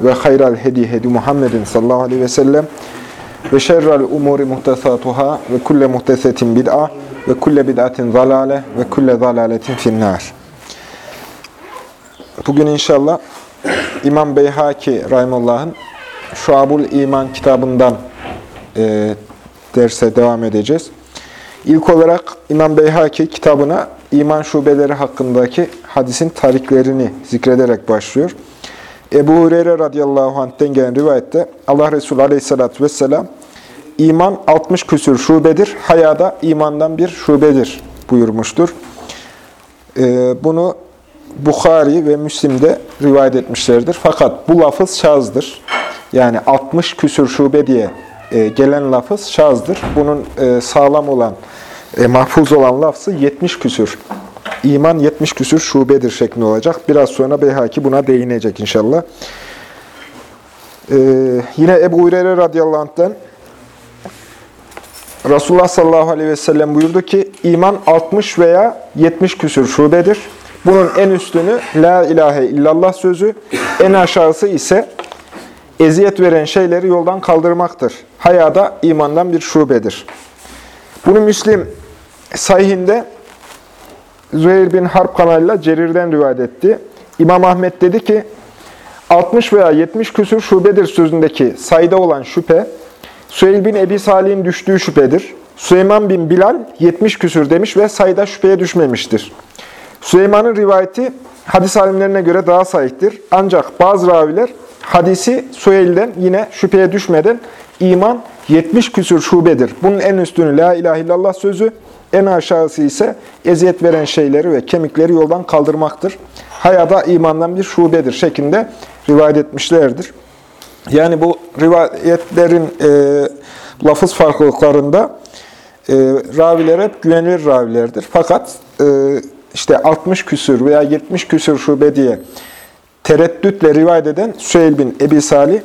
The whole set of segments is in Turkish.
ve hayral hedi hedi Muhammedin sallallahu aleyhi ve sellem ve şerrel umuri muhtesatuhâ ve kulle muhtesetin bid'a ve kulle bid'atin zalale ve kulle zalaletin finnâr. Bugün inşallah İmam Beyhaki Rahimullah'ın Şuabul İman kitabından e, derse devam edeceğiz. İlk olarak İmam Beyhaki kitabına iman şubeleri hakkındaki hadisin tariklerini zikrederek başlıyor. Ebu Hureyre radıyallahu anh'ten gelen rivayette Allah Resulü aleyhissalatü vesselam iman 60 küsür şubedir, hayada imandan bir şubedir buyurmuştur. Ee, bunu Bukhari ve Müslim'de rivayet etmişlerdir. Fakat bu lafız şazdır. Yani 60 küsür şube diye e, gelen lafız şazdır. Bunun e, sağlam olan, e, mahfuz olan lafzı 70 küsür. İman 70 küsür şubedir şeklinde olacak. Biraz sonra Beyhaki buna değinecek inşallah. Ee, yine Ebu Hureyre radıyallahu anh'ten Resulullah sallallahu aleyhi ve sellem buyurdu ki iman 60 veya 70 küsür şubedir. Bunun en üstünü La ilahe illallah sözü, en aşağısı ise eziyet veren şeyleri yoldan kaldırmaktır. Hayada imandan bir şubedir. Bunu Müslim sahihinde Züheyr bin Harp kanalıyla Cerir'den rivayet etti. İmam Ahmet dedi ki, 60 veya 70 küsür şubedir sözündeki sayıda olan şüphe, Süheyl bin Ebi Salih'in düştüğü şüphedir. Süleyman bin Bilal 70 küsür demiş ve sayıda şüpheye düşmemiştir. Süleyman'ın rivayeti hadis alimlerine göre daha sahiptir. Ancak bazı raviler hadisi Süheyl'den yine şüpheye düşmeden iman 70 küsür şubedir. Bunun en üstünü La ilahe illallah sözü, en aşağısı ise eziyet veren şeyleri ve kemikleri yoldan kaldırmaktır. Hayada imandan bir şubedir şeklinde rivayet etmişlerdir. Yani bu rivayetlerin e, lafız farklılıklarında e, raviler hep güvenilir ravilerdir. Fakat e, işte 60 küsür veya 70 küsür şube diye tereddütle rivayet eden Süheyl bin Ebi Salih,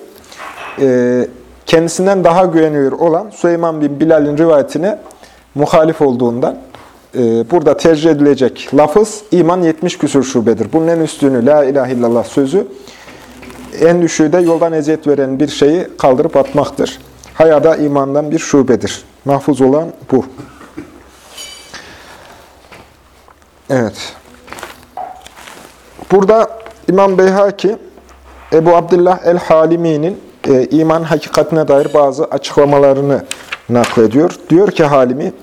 e, kendisinden daha güvenilir olan Süleyman bin Bilal'in rivayetine muhalif olduğundan e, burada tercih edilecek lafız iman 70 küsur şubedir. Bunun en üstünü la ilahe illallah sözü, en düşüğü de yoldan eziyet veren bir şeyi kaldırıp atmaktır. Hayada imandan bir şubedir. Mahfuz olan bu. Evet. Burada İmam Beyhaki, Ebu Abdullah el-Halimi'nin e, iman hakikatine dair bazı açıklamalarını naklediyor. Diyor ki Halimi,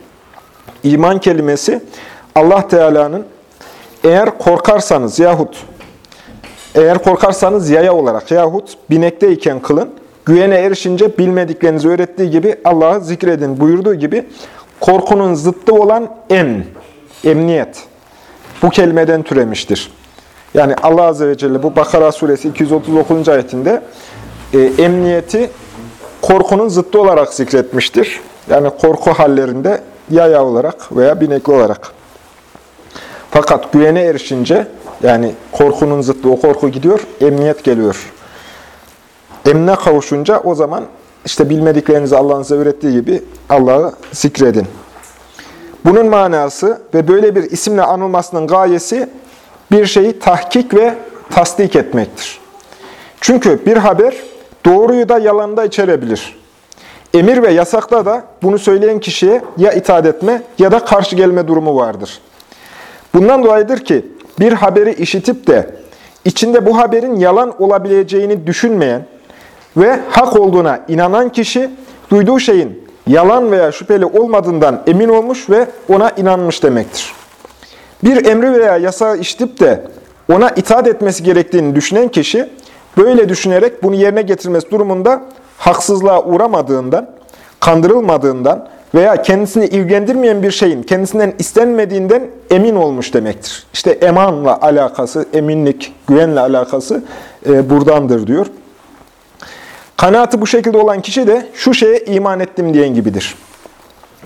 iman kelimesi Allah Teala'nın eğer korkarsanız yahut eğer korkarsanız yaya olarak yahut binekteyken kılın, güvene erişince bilmediklerinizi öğrettiği gibi Allah'ı zikredin buyurduğu gibi korkunun zıttı olan em, emniyet bu kelimeden türemiştir. Yani Allah Azze ve Celle bu Bakara suresi 239. ayetinde e, emniyeti korkunun zıttı olarak zikretmiştir. Yani korku hallerinde yaya olarak veya binekli olarak. Fakat güvene erişince, yani korkunun zıttı, o korku gidiyor, emniyet geliyor. Emne kavuşunca o zaman işte bilmediklerinizi Allah'ın size öğrettiği gibi Allah'ı zikredin. Bunun manası ve böyle bir isimle anılmasının gayesi bir şeyi tahkik ve tasdik etmektir. Çünkü bir haber doğruyu da yalanı da içerebilir. Emir ve yasakta da bunu söyleyen kişiye ya itaat etme ya da karşı gelme durumu vardır. Bundan dolayıdır ki bir haberi işitip de içinde bu haberin yalan olabileceğini düşünmeyen ve hak olduğuna inanan kişi duyduğu şeyin yalan veya şüpheli olmadığından emin olmuş ve ona inanmış demektir. Bir emri veya yasağı işitip de ona itaat etmesi gerektiğini düşünen kişi böyle düşünerek bunu yerine getirmesi durumunda haksızlığa uğramadığından, kandırılmadığından veya kendisini ilgilendirmeyen bir şeyin kendisinden istenmediğinden emin olmuş demektir. İşte emanla alakası, eminlik, güvenle alakası e, buradandır diyor. Kanaatı bu şekilde olan kişi de şu şeye iman ettim diyen gibidir.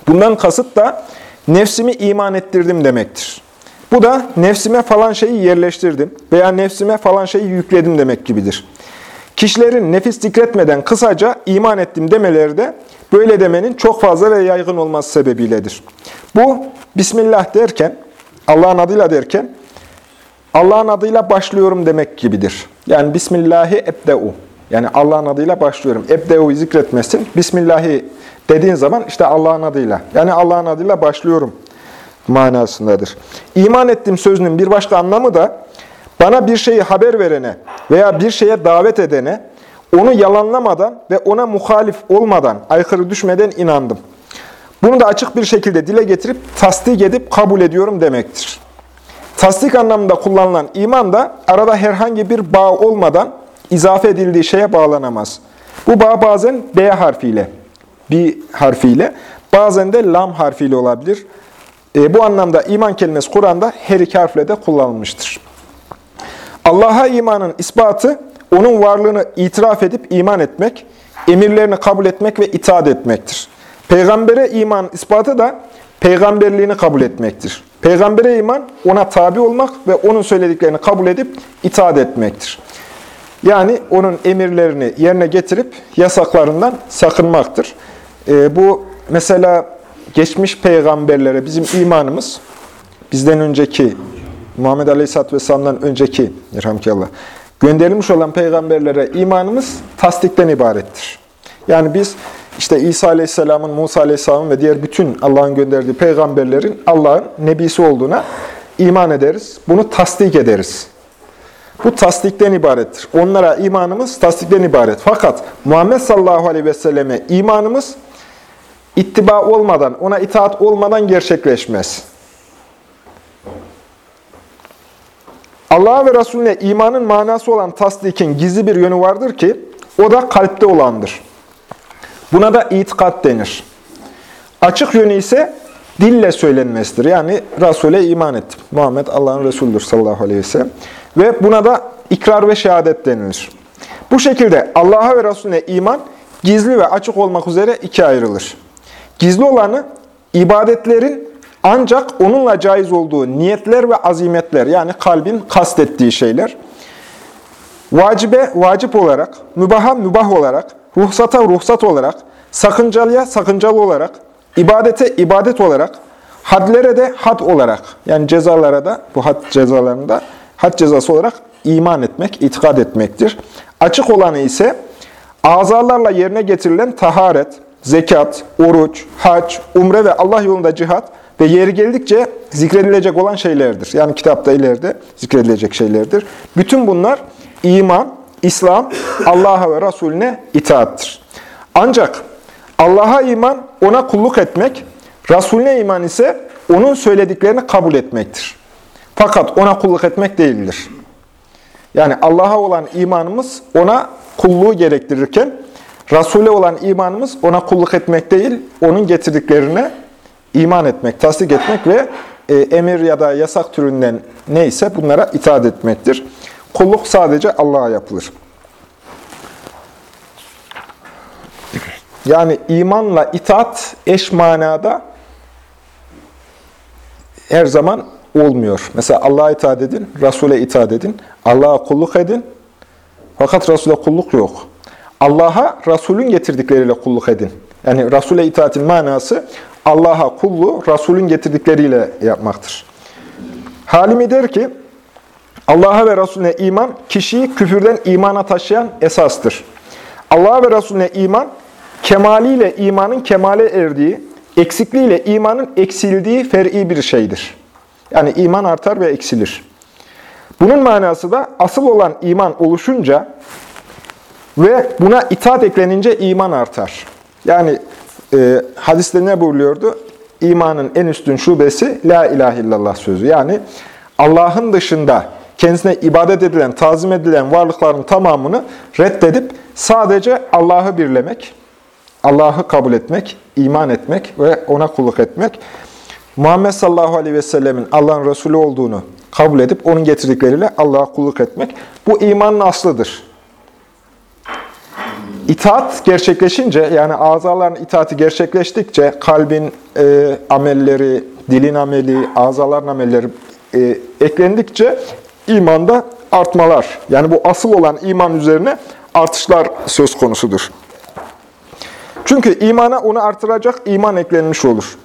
Bundan kasıt da nefsimi iman ettirdim demektir. Bu da nefsime falan şeyi yerleştirdim veya nefsime falan şeyi yükledim demek gibidir. Kişilerin nefis zikretmeden kısaca iman ettim demeleri de böyle demenin çok fazla ve yaygın olması sebebiyledir. Bu Bismillah derken, Allah'ın adıyla derken, Allah'ın adıyla başlıyorum demek gibidir. Yani Bismillahi ebde'u. Yani Allah'ın adıyla başlıyorum. Ebde'u zikretmesin. Bismillahi dediğin zaman işte Allah'ın adıyla. Yani Allah'ın adıyla başlıyorum manasındadır. İman ettim sözünün bir başka anlamı da bana bir şeyi haber verene veya bir şeye davet edene onu yalanlamadan ve ona muhalif olmadan, aykırı düşmeden inandım. Bunu da açık bir şekilde dile getirip tasdik edip kabul ediyorum demektir. Tasdik anlamında kullanılan iman da arada herhangi bir bağ olmadan izafe edildiği şeye bağlanamaz. Bu bağ bazen B harfiyle, B harfiyle, bazen de lam harfiyle olabilir. E, bu anlamda iman kelimesi Kur'an'da her iki harfle de kullanılmıştır. Allah'a imanın ispatı, onun varlığını itiraf edip iman etmek, emirlerini kabul etmek ve itaat etmektir. Peygambere iman ispatı da peygamberliğini kabul etmektir. Peygambere iman, ona tabi olmak ve onun söylediklerini kabul edip itaat etmektir. Yani onun emirlerini yerine getirip yasaklarından sakınmaktır. E, bu mesela geçmiş peygamberlere bizim imanımız, bizden önceki, Muhammed Aleyhisselatü Vesselam'dan önceki, Allah, gönderilmiş olan peygamberlere imanımız tasdikten ibarettir. Yani biz işte İsa Aleyhisselam'ın, Musa Aleyhisselam'ın ve diğer bütün Allah'ın gönderdiği peygamberlerin Allah'ın nebisi olduğuna iman ederiz. Bunu tasdik ederiz. Bu tasdikten ibarettir. Onlara imanımız tasdikten ibaret. Fakat Muhammed sallallahu aleyhi ve selleme imanımız ittiba olmadan, ona itaat olmadan gerçekleşmez. Allah'a ve Resulüne imanın manası olan tasdikin gizli bir yönü vardır ki, o da kalpte olandır. Buna da itikat denir. Açık yönü ise dille söylenmesidir. Yani Resul'e iman ettim. Muhammed Allah'ın Resulüdür sallallahu aleyhi ve sellem. Ve buna da ikrar ve şehadet denilir. Bu şekilde Allah'a ve Resulüne iman gizli ve açık olmak üzere iki ayrılır. Gizli olanı ibadetlerin ancak onunla caiz olduğu niyetler ve azimetler yani kalbin kastettiği şeyler. Vacibe vacip olarak, mübaha mübah olarak, ruhsata ruhsat olarak, sakıncalıya sakıncalı olarak, ibadete ibadet olarak, hadlere de had olarak yani cezalara da bu had cezalarında had cezası olarak iman etmek, itikad etmektir. Açık olanı ise azalarla yerine getirilen taharet, zekat, oruç, hac, umre ve Allah yolunda cihat ve yeri geldikçe zikredilecek olan şeylerdir. Yani kitapta ileride zikredilecek şeylerdir. Bütün bunlar iman, İslam, Allah'a ve Resulüne itaattir. Ancak Allah'a iman, ona kulluk etmek, Resulüne iman ise onun söylediklerini kabul etmektir. Fakat ona kulluk etmek değildir. Yani Allah'a olan imanımız ona kulluğu gerektirirken, Resul'e olan imanımız ona kulluk etmek değil, onun getirdiklerine iman etmek, tasdik etmek ve e, emir ya da yasak türünden neyse bunlara itaat etmektir. Kulluk sadece Allah'a yapılır. Yani imanla itaat eş manada her zaman olmuyor. Mesela Allah'a itaat edin, Resul'e itaat edin, Allah'a kulluk edin. Fakat Resul'e kulluk yok. Allah'a Resul'ün getirdikleriyle kulluk edin. Yani Resul'e itaatin manası Allah'a kulluğu Resul'ün getirdikleriyle yapmaktır. Halimi der ki, Allah'a ve Resulüne iman, kişiyi küfürden imana taşıyan esastır. Allah'a ve Resulüne iman, kemaliyle imanın kemale erdiği, eksikliğiyle imanın eksildiği fer'i bir şeydir. Yani iman artar ve eksilir. Bunun manası da asıl olan iman oluşunca ve buna itaat eklenince iman artar. Yani e, hadiste ne buyuruyordu? İmanın en üstün şubesi La ilahe illallah sözü. Yani Allah'ın dışında kendisine ibadet edilen, tazim edilen varlıkların tamamını reddedip sadece Allah'ı birlemek, Allah'ı kabul etmek, iman etmek ve ona kulluk etmek. Muhammed sallallahu aleyhi ve sellemin Allah'ın Resulü olduğunu kabul edip onun getirdikleriyle Allah'a kulluk etmek. Bu imanın aslıdır. İtaat gerçekleşince, yani azaların itaati gerçekleştikçe kalbin e, amelleri, dilin ameli, azaların amelleri e, eklendikçe imanda artmalar. Yani bu asıl olan iman üzerine artışlar söz konusudur. Çünkü imana onu artıracak iman eklenmiş olur.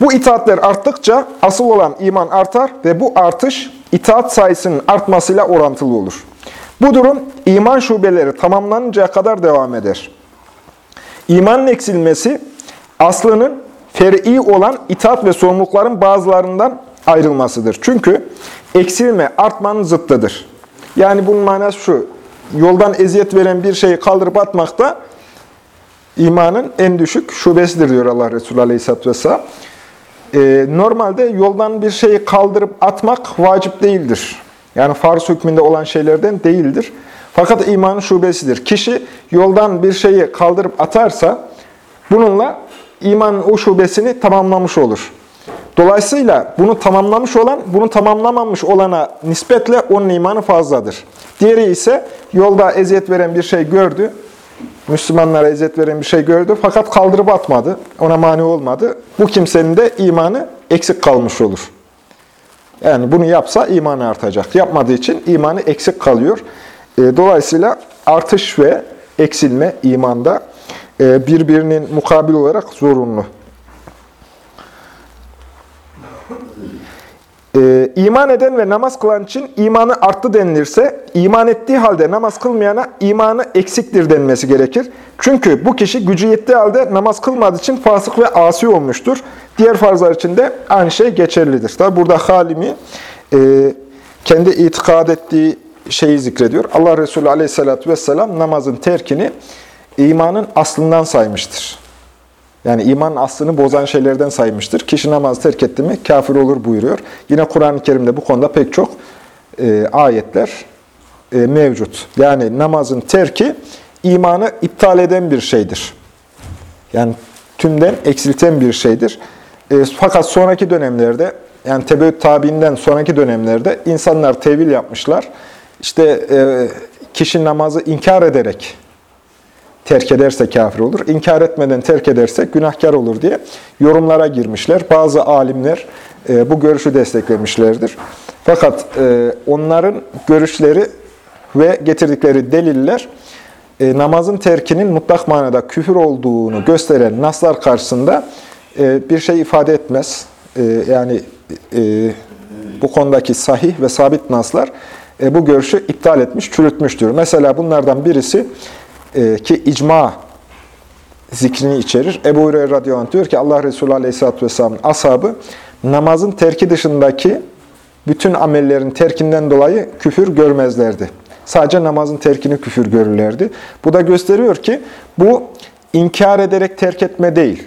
Bu itaatler arttıkça asıl olan iman artar ve bu artış itaat sayısının artmasıyla orantılı olur. Bu durum iman şubeleri tamamlanıncaya kadar devam eder. İmanın eksilmesi aslının fer'i olan itaat ve sorumlulukların bazılarından ayrılmasıdır. Çünkü eksilme artmanın zıttıdır. Yani bunun manası şu, yoldan eziyet veren bir şeyi kaldırıp atmak da imanın en düşük şubesidir diyor Allah Resulü Aleyhisselatü Vesselam. Ee, normalde yoldan bir şeyi kaldırıp atmak vacip değildir. Yani farz hükmünde olan şeylerden değildir. Fakat imanın şubesidir. Kişi yoldan bir şeyi kaldırıp atarsa bununla imanın o şubesini tamamlamış olur. Dolayısıyla bunu tamamlamış olan, bunu tamamlamamış olana nispetle onun imanı fazladır. Diğeri ise yolda eziyet veren bir şey gördü, Müslümanlara eziyet veren bir şey gördü fakat kaldırıp atmadı, ona mani olmadı. Bu kimsenin de imanı eksik kalmış olur. Yani bunu yapsa imanı artacak. Yapmadığı için imanı eksik kalıyor. E, dolayısıyla artış ve eksilme imanda e, birbirinin mukabil olarak zorunlu. Ee, iman eden ve namaz kılan için imanı arttı denilirse, iman ettiği halde namaz kılmayana imanı eksiktir denmesi gerekir. Çünkü bu kişi gücü yettiği halde namaz kılmadığı için fasık ve asi olmuştur. Diğer farzlar için de aynı şey geçerlidir. Tabi burada Halimi e, kendi itikad ettiği şeyi zikrediyor. Allah Resulü aleyhissalatü vesselam namazın terkini imanın aslından saymıştır. Yani iman aslını bozan şeylerden saymıştır. Kişi namaz terk etti mi kafir olur buyuruyor. Yine Kur'an-ı Kerim'de bu konuda pek çok e, ayetler e, mevcut. Yani namazın terki imanı iptal eden bir şeydir. Yani tümden eksilten bir şeydir. E, fakat sonraki dönemlerde, yani tebeüt tabiinden sonraki dönemlerde insanlar tevil yapmışlar. İşte e, kişi namazı inkar ederek terk ederse kafir olur. İnkar etmeden terk ederse günahkar olur diye yorumlara girmişler. Bazı alimler e, bu görüşü desteklemişlerdir. Fakat e, onların görüşleri ve getirdikleri deliller e, namazın terkinin mutlak manada küfür olduğunu gösteren naslar karşısında bir şey ifade etmez. Yani bu konudaki sahih ve sabit naslar bu görüşü iptal etmiş, çürütmüştür. Mesela bunlardan birisi e, ki icma zikrini içerir. Ebu Hureyre radıyallahu anh diyor ki Allah Resulü aleyhisselatü vesselamın ashabı namazın terki dışındaki bütün amellerin terkinden dolayı küfür görmezlerdi. Sadece namazın terkini küfür görürlerdi. Bu da gösteriyor ki bu inkar ederek terk etme değil.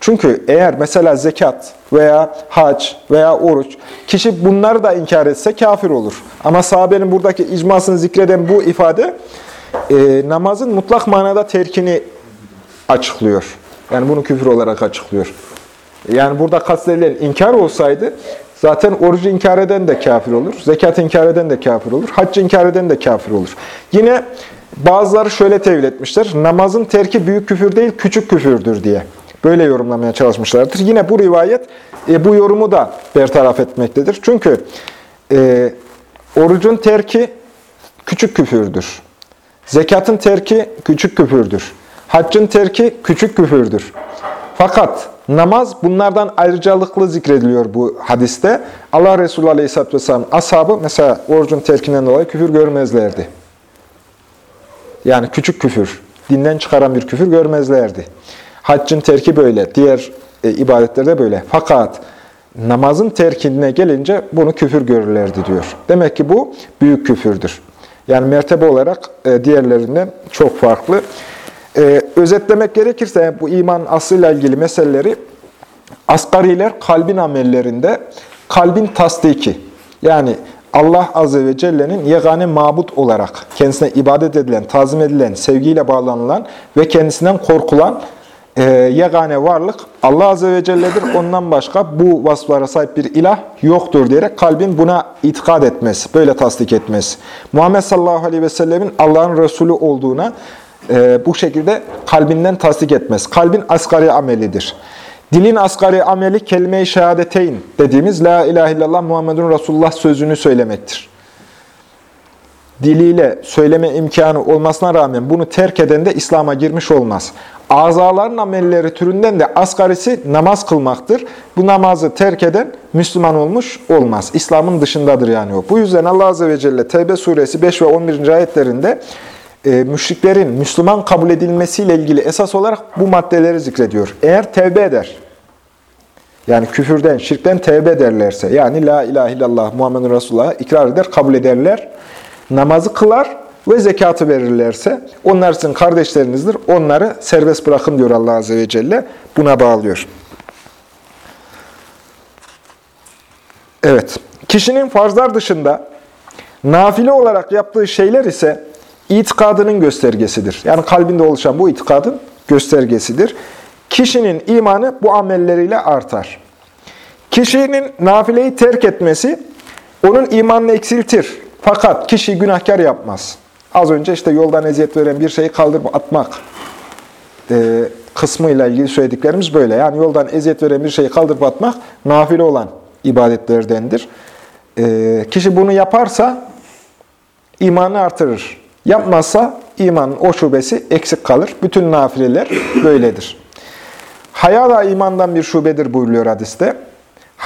Çünkü eğer mesela zekat veya hac veya oruç, kişi bunları da inkar etse kafir olur. Ama sahabenin buradaki icmasını zikreden bu ifade e, namazın mutlak manada terkini açıklıyor. Yani bunu küfür olarak açıklıyor. Yani burada kastedilen inkar olsaydı zaten orucu inkar eden de kafir olur. Zekat inkar eden de kafir olur. Haccı inkar eden de kafir olur. Yine bazıları şöyle tevil etmişler. Namazın terki büyük küfür değil küçük küfürdür diye. Böyle yorumlamaya çalışmışlardır. Yine bu rivayet e, bu yorumu da bertaraf etmektedir. Çünkü e, orucun terki küçük küfürdür. Zekatın terki küçük küfürdür. Haccın terki küçük küfürdür. Fakat namaz bunlardan ayrıcalıklı zikrediliyor bu hadiste. Allah Resulü Aleyhisselatü Vesselam ashabı mesela orucun terkinden dolayı küfür görmezlerdi. Yani küçük küfür, dinden çıkaran bir küfür görmezlerdi. Haccın terki böyle, diğer e, ibadetlerde böyle. Fakat namazın terkine gelince bunu küfür görürlerdi diyor. Demek ki bu büyük küfürdür. Yani mertebe olarak e, diğerlerinden çok farklı. E, özetlemek gerekirse bu iman aslıyla ilgili meseleleri asgariler kalbin amellerinde kalbin tasdiki. Yani Allah Azze ve Celle'nin yegane mabut olarak kendisine ibadet edilen, tazim edilen, sevgiyle bağlanılan ve kendisinden korkulan e, yegane varlık Allah Azze ve Celle'dir. Ondan başka bu vasıflara sahip bir ilah yoktur diyerek kalbin buna itikad etmesi, böyle tasdik etmesi. Muhammed sallallahu aleyhi ve sellemin Allah'ın Resulü olduğuna e, bu şekilde kalbinden tasdik etmez. Kalbin asgari amelidir. Dilin asgari ameli kelime-i şehadeteyn dediğimiz La ilahe illallah Muhammedun Resulullah sözünü söylemektir. Diliyle söyleme imkanı olmasına rağmen bunu terk eden de İslam'a girmiş olmaz. Azaların amelleri türünden de asgarisi namaz kılmaktır. Bu namazı terk eden Müslüman olmuş olmaz. İslam'ın dışındadır yani o. Bu yüzden Allah Azze ve Celle Tevbe suresi 5 ve 11. ayetlerinde e, müşriklerin Müslüman kabul edilmesiyle ilgili esas olarak bu maddeleri zikrediyor. Eğer tevbe eder, yani küfürden, şirkten tevbe ederlerse, yani la ilahe illallah Muhammedun Resulullah ikrar eder, kabul ederler, namazı kılar ve zekatı verirlerse, onlar sizin kardeşlerinizdir, onları serbest bırakın diyor Allah Azze ve Celle, buna bağlıyor. Evet, kişinin farzlar dışında nafile olarak yaptığı şeyler ise itikadının göstergesidir. Yani kalbinde oluşan bu itikadın göstergesidir. Kişinin imanı bu amelleriyle artar. Kişinin nafileyi terk etmesi onun imanını eksiltir. Fakat kişi günahkar yapmaz. Az önce işte yoldan eziyet veren bir şeyi kaldırıp atmak e, kısmıyla ilgili söylediklerimiz böyle. Yani yoldan eziyet veren bir şeyi kaldırıp atmak nafile olan ibadetlerdendir. E, kişi bunu yaparsa imanı artırır. Yapmazsa imanın o şubesi eksik kalır. Bütün nafileler böyledir. Haya da imandan bir şubedir buyuruyor hadiste.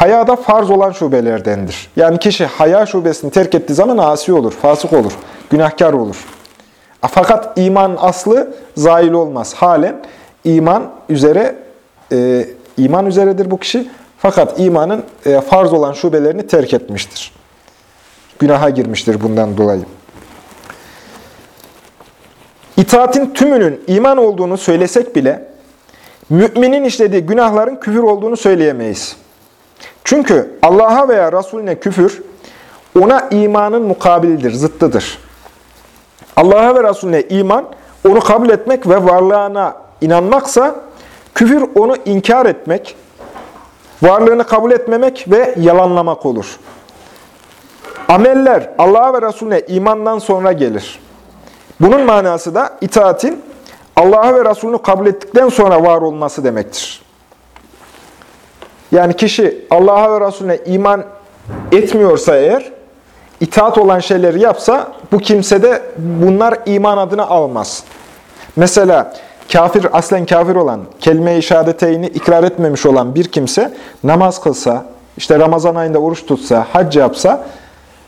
Haya da farz olan şubelerdendir. Yani kişi haya şubesini terk ettiği zaman asi olur, fasık olur, günahkar olur. Fakat iman aslı zail olmaz. Halen iman üzere e, iman üzeredir bu kişi. Fakat imanın e, farz olan şubelerini terk etmiştir. Günaha girmiştir bundan dolayı. İtaatin tümünün iman olduğunu söylesek bile, müminin işlediği günahların küfür olduğunu söyleyemeyiz. Çünkü Allah'a veya Resulüne küfür, ona imanın mukabilidir, zıttıdır. Allah'a ve Resulüne iman, onu kabul etmek ve varlığına inanmaksa, küfür onu inkar etmek, varlığını kabul etmemek ve yalanlamak olur. Ameller Allah'a ve Resulüne imandan sonra gelir. Bunun manası da itaatin Allah'a ve Resulünü kabul ettikten sonra var olması demektir. Yani kişi Allah'a ve Resulüne iman etmiyorsa eğer, itaat olan şeyleri yapsa, bu kimse de bunlar iman adını almaz. Mesela kafir, aslen kafir olan, kelime-i şehadeteyni ikrar etmemiş olan bir kimse namaz kılsa, işte Ramazan ayında oruç tutsa, hac yapsa,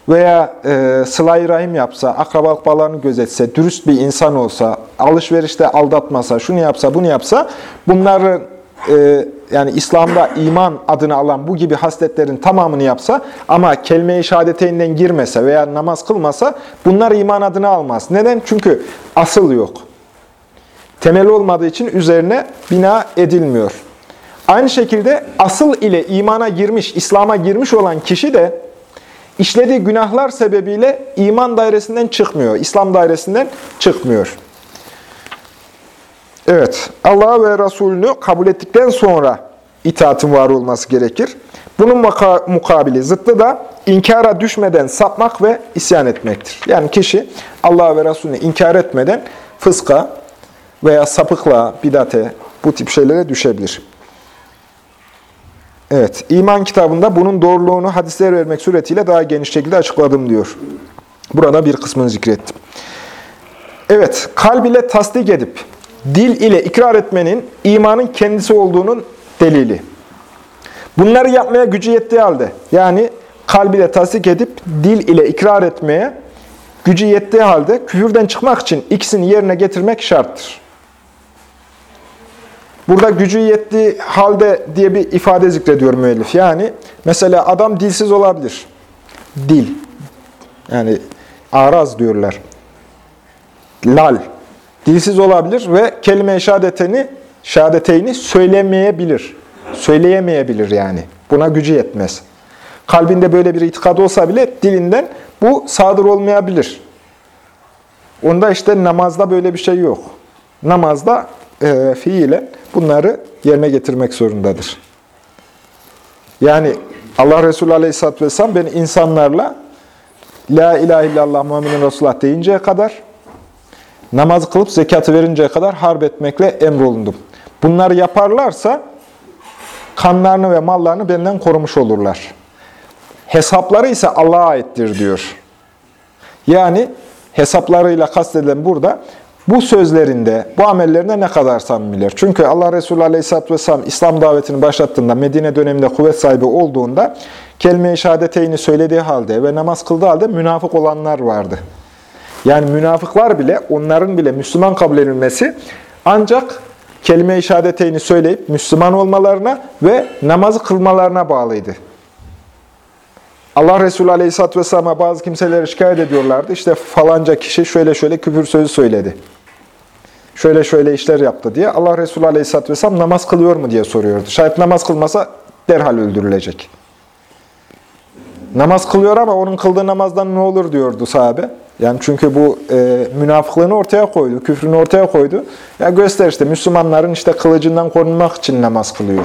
veya e, sıla rahim yapsa, akrabalık bağlarını gözetse, dürüst bir insan olsa, alışverişte aldatmasa, şunu yapsa, bunu yapsa, bunları e, yani İslam'da iman adını alan bu gibi hasletlerin tamamını yapsa ama kelime-i şehadeteyinden girmese veya namaz kılmasa bunlar iman adını almaz. Neden? Çünkü asıl yok. Temeli olmadığı için üzerine bina edilmiyor. Aynı şekilde asıl ile imana girmiş, İslam'a girmiş olan kişi de işlediği günahlar sebebiyle iman dairesinden çıkmıyor, İslam dairesinden çıkmıyor. Evet, Allah ve Resulünü kabul ettikten sonra itaatın var olması gerekir. Bunun mukabili, zıttı da inkara düşmeden sapmak ve isyan etmektir. Yani kişi Allah ve Resulünü inkar etmeden fıska veya sapıkla, bidate, bu tip şeylere düşebilir. Evet, iman kitabında bunun doğruluğunu hadisler vermek suretiyle daha geniş şekilde açıkladım diyor. Burada bir kısmını zikrettim. Evet, kalb ile tasdik edip, dil ile ikrar etmenin imanın kendisi olduğunun delili. Bunları yapmaya gücü yettiği halde, yani kalb ile tasdik edip, dil ile ikrar etmeye gücü yettiği halde küfürden çıkmak için ikisini yerine getirmek şarttır. Burada gücü yettiği halde diye bir ifade zikrediyor müellif. Yani mesela adam dilsiz olabilir. Dil. Yani araz diyorlar. Lal. Dilsiz olabilir ve kelime-i şehadeteni, şehadeteyni söylemeyebilir. Söyleyemeyebilir yani. Buna gücü yetmez. Kalbinde böyle bir itikad olsa bile dilinden bu sadır olmayabilir. Onda işte namazda böyle bir şey yok. Namazda e, fiilen bunları yerine getirmek zorundadır. Yani Allah Resulü Aleyhisselatü Vesselam ben insanlarla La ilahe illallah Muhammedun Resulullah deyinceye kadar namaz kılıp zekatı verinceye kadar harp etmekle emrolundum. Bunları yaparlarsa kanlarını ve mallarını benden korumuş olurlar. Hesapları ise Allah'a aittir diyor. Yani hesaplarıyla kastedilen burada bu sözlerinde, bu amellerinde ne kadar samimiler? Çünkü Allah Resulü Aleyhisselatü Vesselam İslam davetini başlattığında, Medine döneminde kuvvet sahibi olduğunda, kelime-i şehadeteyni söylediği halde ve namaz kıldığı halde münafık olanlar vardı. Yani münafıklar bile, onların bile Müslüman kabul edilmesi ancak kelime-i şehadeteyni söyleyip Müslüman olmalarına ve namazı kılmalarına bağlıydı. Allah Resulü Aleyhisselatü Vesselam'a bazı kimseleri şikayet ediyorlardı. İşte falanca kişi şöyle şöyle küfür sözü söyledi. Şöyle şöyle işler yaptı diye. Allah Resulü Aleyhisselatü Vesselam namaz kılıyor mu diye soruyordu. Şayet namaz kılmasa derhal öldürülecek. Namaz kılıyor ama onun kıldığı namazdan ne olur diyordu sahabe. Yani çünkü bu e, münafıklığını ortaya koydu, küfrünü ortaya koydu. Ya göster işte Müslümanların işte kılıcından korunmak için namaz kılıyor.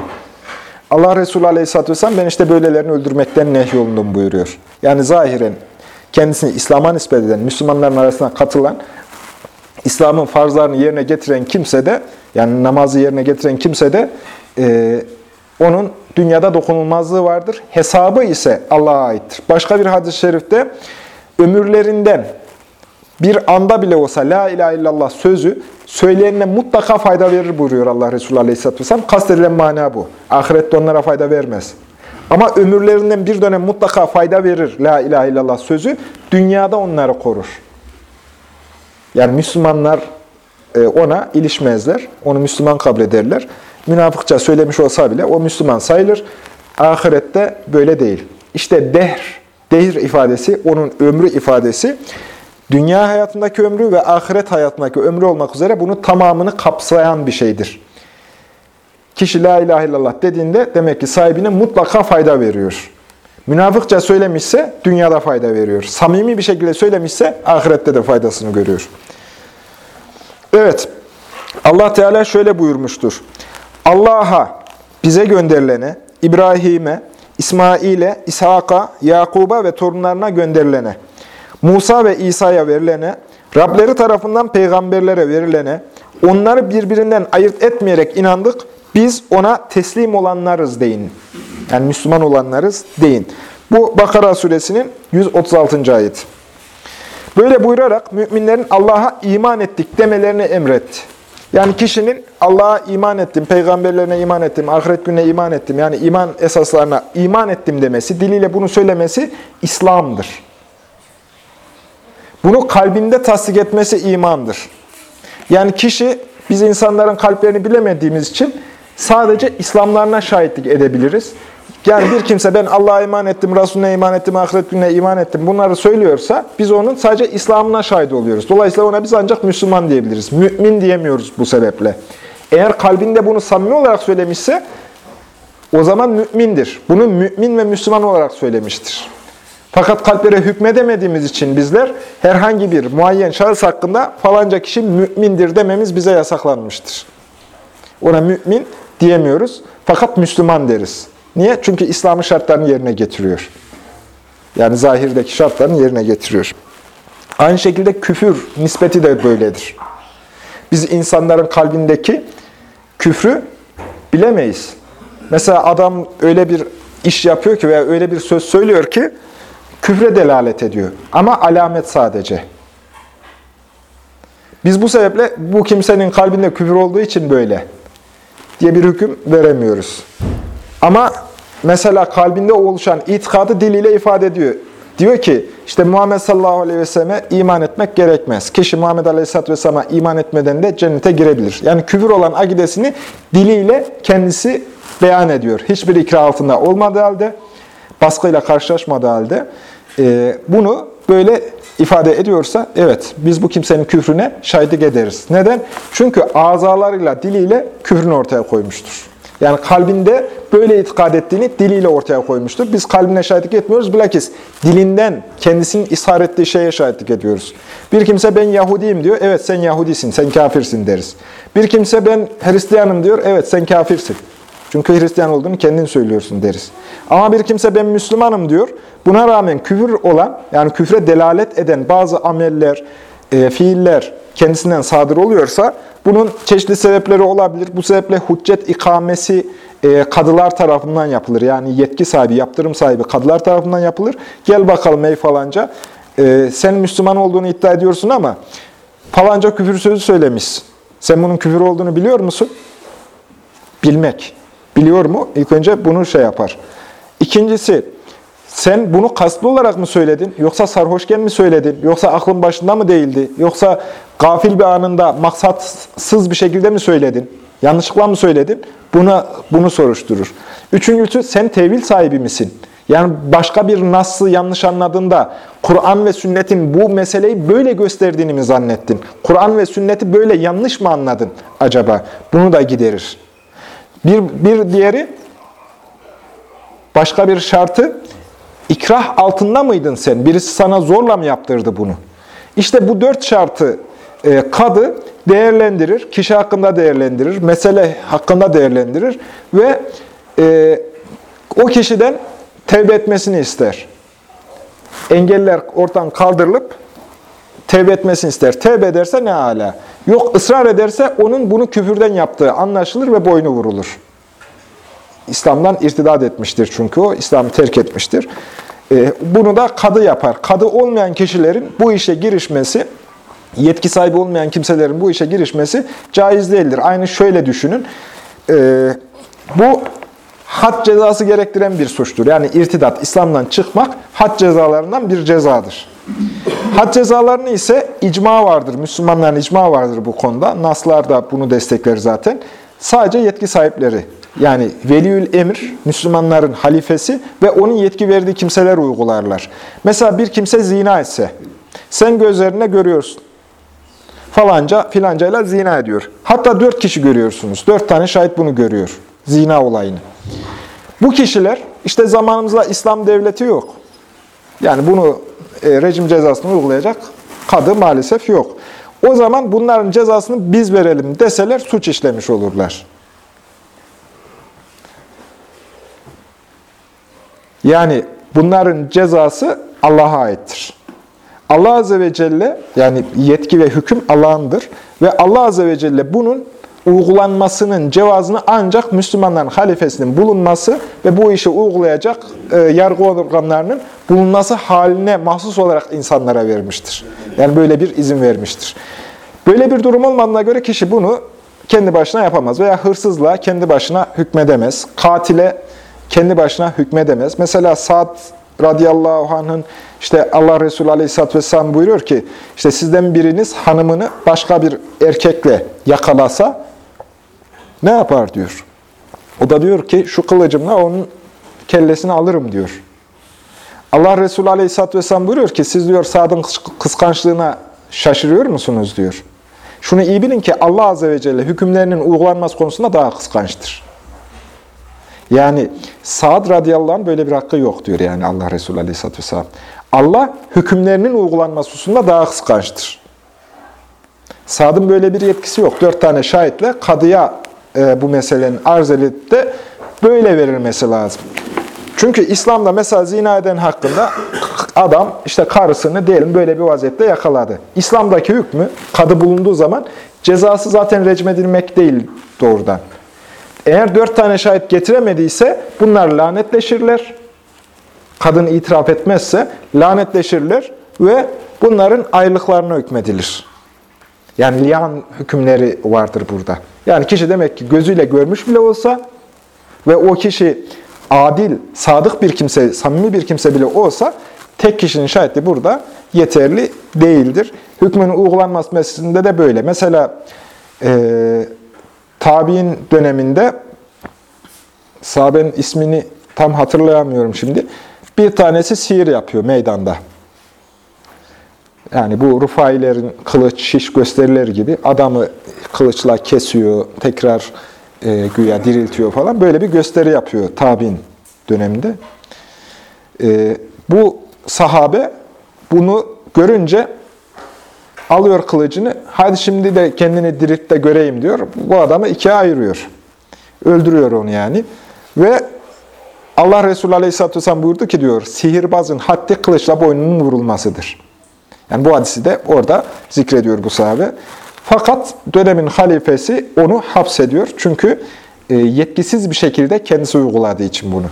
Allah Resulü Aleyhisselatü Vesselam ben işte böylelerini öldürmekten nehyolundum buyuruyor. Yani zahiren kendisini İslam'a nispet eden, Müslümanların arasına katılan, İslam'ın farzlarını yerine getiren kimse de, yani namazı yerine getiren kimse de e, onun dünyada dokunulmazlığı vardır. Hesabı ise Allah'a aittir. Başka bir hadis-i şerifte ömürlerinden bir anda bile olsa la ilahe illallah sözü söyleyenine mutlaka fayda verir buyuruyor Allah Resulü Aleyhisselatü Vesselam. Kastedilen mana bu. Ahirette onlara fayda vermez. Ama ömürlerinden bir dönem mutlaka fayda verir la ilahe illallah sözü. Dünyada onları korur. Yani Müslümanlar e, ona ilişmezler. Onu Müslüman kabul ederler. Münafıkça söylemiş olsa bile o Müslüman sayılır. Ahirette böyle değil. İşte dehr, dehr ifadesi, onun ömrü ifadesi, dünya hayatındaki ömrü ve ahiret hayatındaki ömrü olmak üzere bunu tamamını kapsayan bir şeydir. Kişi la ilahe illallah dediğinde demek ki sahibine mutlaka fayda veriyor. Münafıkça söylemişse dünyada fayda veriyor. Samimi bir şekilde söylemişse ahirette de faydasını görüyor. Evet, Allah Teala şöyle buyurmuştur. Allah'a, bize gönderilene, İbrahim'e, İsmail'e, İshak'a, Yakub'a ve torunlarına gönderilene, Musa ve İsa'ya verilene, Rableri tarafından peygamberlere verilene, onları birbirinden ayırt etmeyerek inandık, biz ona teslim olanlarız deyin. Yani Müslüman olanlarız deyin. Bu Bakara suresinin 136. ayet. Böyle buyurarak müminlerin Allah'a iman ettik demelerini emretti. Yani kişinin Allah'a iman ettim, peygamberlerine iman ettim, ahiret gününe iman ettim. Yani iman esaslarına iman ettim demesi, diliyle bunu söylemesi İslam'dır. Bunu kalbinde tasdik etmesi imandır. Yani kişi, biz insanların kalplerini bilemediğimiz için sadece İslamlarına şahitlik edebiliriz. Yani bir kimse ben Allah'a iman ettim, Resulüne iman ettim, ahiret gününe iman ettim bunları söylüyorsa biz onun sadece İslam'ına şahit oluyoruz. Dolayısıyla ona biz ancak Müslüman diyebiliriz. Mümin diyemiyoruz bu sebeple. Eğer kalbinde bunu samimi olarak söylemişse o zaman mümindir. Bunu mümin ve Müslüman olarak söylemiştir. Fakat kalplere hükmedemediğimiz için bizler herhangi bir muayyen şahıs hakkında falanca kişi mümindir dememiz bize yasaklanmıştır. Ona mümin diyemiyoruz fakat Müslüman deriz. Niye? Çünkü İslam'ın şartlarını yerine getiriyor. Yani zahirdeki şartlarını yerine getiriyor. Aynı şekilde küfür nispeti de böyledir. Biz insanların kalbindeki küfrü bilemeyiz. Mesela adam öyle bir iş yapıyor ki veya öyle bir söz söylüyor ki küfre delalet ediyor. Ama alamet sadece. Biz bu sebeple bu kimsenin kalbinde küfür olduğu için böyle diye bir hüküm veremiyoruz. Ama mesela kalbinde oluşan itikadı diliyle ifade ediyor. Diyor ki işte Muhammed sallallahu aleyhi ve selleme iman etmek gerekmez. Kişi Muhammed aleyhisselatü vesselam'a iman etmeden de cennete girebilir. Yani küfür olan akidesini diliyle kendisi beyan ediyor. Hiçbir ikra altında olmadığı halde, baskıyla karşılaşmadığı halde e, bunu böyle ifade ediyorsa evet biz bu kimsenin küfrüne şahitlik ederiz. Neden? Çünkü azalarıyla, diliyle küfrünü ortaya koymuştur. Yani kalbinde böyle itikad ettiğini diliyle ortaya koymuştur. Biz kalbine şahitlik etmiyoruz. Bilakis dilinden kendisinin ishar ettiği şeye şahitlik ediyoruz. Bir kimse ben Yahudiyim diyor. Evet sen Yahudisin, sen kafirsin deriz. Bir kimse ben Hristiyanım diyor. Evet sen kafirsin. Çünkü Hristiyan olduğunu kendin söylüyorsun deriz. Ama bir kimse ben Müslümanım diyor. Buna rağmen küfür olan, yani küfre delalet eden bazı ameller, e, fiiller kendisinden sadır oluyorsa bunun çeşitli sebepleri olabilir. Bu sebeple hüccet ikamesi e, kadılar tarafından yapılır. Yani yetki sahibi, yaptırım sahibi kadılar tarafından yapılır. Gel bakalım ey falanca e, sen Müslüman olduğunu iddia ediyorsun ama falanca küfür sözü söylemişsin. Sen bunun küfür olduğunu biliyor musun? Bilmek. Biliyor mu? İlk önce bunu şey yapar. İkincisi, sen bunu kasıtlı olarak mı söyledin? Yoksa sarhoşken mi söyledin? Yoksa aklın başında mı değildi? Yoksa gafil bir anında maksatsız bir şekilde mi söyledin? Yanlışlıkla mı söyledin? Buna, bunu soruşturur. Üçüncüsü, sen tevil sahibi misin? Yani başka bir nasıl yanlış anladığında Kur'an ve sünnetin bu meseleyi böyle gösterdiğini mi zannettin? Kur'an ve sünneti böyle yanlış mı anladın acaba? Bunu da giderir. Bir, bir diğeri, başka bir şartı, ikrah altında mıydın sen? Birisi sana zorla mı yaptırdı bunu? İşte bu dört şartı e, kadı değerlendirir, kişi hakkında değerlendirir, mesele hakkında değerlendirir ve e, o kişiden tevbe etmesini ister. Engeller ortadan kaldırılıp tevbe etmesini ister. Tevbe ederse ne ala. Yok ısrar ederse onun bunu küfürden yaptığı anlaşılır ve boynu vurulur. İslam'dan irtidat etmiştir çünkü o. İslam'ı terk etmiştir. Ee, bunu da kadı yapar. Kadı olmayan kişilerin bu işe girişmesi, yetki sahibi olmayan kimselerin bu işe girişmesi caiz değildir. Aynı şöyle düşünün. Ee, bu had cezası gerektiren bir suçtur. Yani irtidat, İslam'dan çıkmak had cezalarından bir cezadır. Had cezalarını ise icma vardır. Müslümanların icma vardır bu konuda. Naslar da bunu destekler zaten. Sadece yetki sahipleri, yani veliül emir, Müslümanların halifesi ve onun yetki verdiği kimseler uygularlar. Mesela bir kimse zina etse, sen gözlerine görüyorsun. Falanca filancayla zina ediyor. Hatta dört kişi görüyorsunuz. Dört tane şahit bunu görüyor. Zina olayını. Bu kişiler, işte zamanımızda İslam devleti yok. Yani bunu e, rejim cezasını uygulayacak kadı maalesef yok. O zaman bunların cezasını biz verelim deseler suç işlemiş olurlar. Yani bunların cezası Allah'a aittir. Allah Azze ve Celle, yani yetki ve hüküm Allah'ındır. Ve Allah Azze ve Celle bunun uygulanmasının cevazını ancak Müslümanların halifesinin bulunması ve bu işi uygulayacak e, yargı organlarının bulunması haline mahsus olarak insanlara vermiştir. Yani böyle bir izin vermiştir. Böyle bir durum olmadığına göre kişi bunu kendi başına yapamaz veya hırsızla kendi başına hükmedemez. Katile kendi başına hükmedemez. Mesela Sa'd radıyallahu anh'ın işte Allah Resulü aleyhisselatü vesselam buyuruyor ki işte sizden biriniz hanımını başka bir erkekle yakalasa ne yapar diyor. O da diyor ki şu kılıcımla onun kellesini alırım diyor. Allah Resulü aleyhisselatü vesselam buyuruyor ki siz diyor Sa'd'ın kıskançlığına şaşırıyor musunuz diyor. Şunu iyi bilin ki Allah Azze ve Celle hükümlerinin uygulanması konusunda daha kıskançtır. Yani Sa'd radıyallahu anh böyle bir hakkı yok diyor yani Allah Resulü aleyhisselatü vesselam. Allah hükümlerinin uygulanması hususunda daha kıskançtır. Sa'd'ın böyle bir yetkisi yok. Dört tane şahitle kadıya e, bu meselenin arz edip de böyle verilmesi lazım. Çünkü İslam'da mesela zina eden hakkında adam işte karısını diyelim böyle bir vaziyette yakaladı. İslam'daki hükmü kadı bulunduğu zaman cezası zaten recm edilmek değil doğrudan. Eğer dört tane şahit getiremediyse bunlar lanetleşirler. Kadın itiraf etmezse lanetleşirler ve bunların aylıklarına hükmedilir. Yani liyan hükümleri vardır burada. Yani kişi demek ki gözüyle görmüş bile olsa ve o kişi adil, sadık bir kimse, samimi bir kimse bile olsa tek kişinin şahitliği burada yeterli değildir. Hükmün uygulanması meselesinde de böyle. Mesela e, tabi'in döneminde sahabenin ismini tam hatırlayamıyorum şimdi. Bir tanesi sihir yapıyor meydanda. Yani bu Rufailerin kılıç, şiş gösteriler gibi adamı kılıçla kesiyor, tekrar e, güya diriltiyor falan. Böyle bir gösteri yapıyor tabi'in döneminde. E, bu sahabe bunu görünce alıyor kılıcını, hadi şimdi de kendini dirilt de göreyim diyor. Bu adamı ikiye ayırıyor. Öldürüyor onu yani. Ve Allah Resulü Aleyhisselatü Vesselam buyurdu ki diyor, sihirbazın haddi kılıçla boynunun vurulmasıdır. Yani bu hadisi de orada zikrediyor bu sahabe. Fakat dönemin halifesi onu hapsediyor. Çünkü e, yetkisiz bir şekilde kendisi uyguladığı için bunu.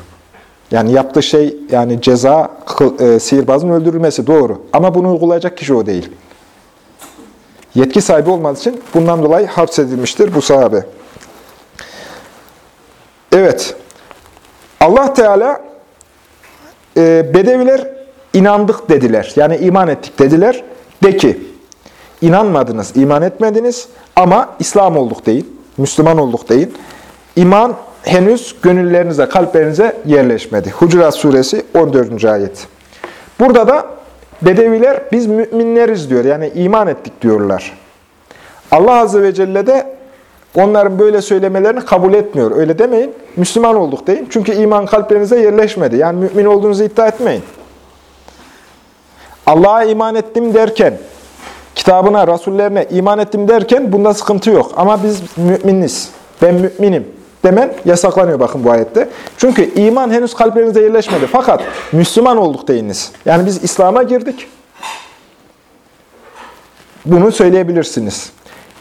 Yani yaptığı şey yani ceza e, sihirbazın öldürülmesi doğru. Ama bunu uygulayacak kişi o değil. Yetki sahibi olmadığı için bundan dolayı hapsedilmiştir bu sahabe. Evet. Allah Teala e, Bedeviler inandık dediler. Yani iman ettik dediler. De ki, inanmadınız, iman etmediniz ama İslam olduk deyin. Müslüman olduk deyin. İman henüz gönüllerinize, kalplerinize yerleşmedi. Hucurat Suresi 14. ayet. Burada da Bedeviler biz müminleriz diyor. Yani iman ettik diyorlar. Allah Azze ve Celle de onların böyle söylemelerini kabul etmiyor. Öyle demeyin. Müslüman olduk deyin. Çünkü iman kalplerinize yerleşmedi. Yani mümin olduğunuzu iddia etmeyin. Allah'a iman ettim derken, kitabına, rasullerine iman ettim derken bunda sıkıntı yok. Ama biz müminiz. Ben müminim demen yasaklanıyor bakın bu ayette. Çünkü iman henüz kalplerinize yerleşmedi. Fakat Müslüman olduk deyiniz. Yani biz İslam'a girdik. Bunu söyleyebilirsiniz.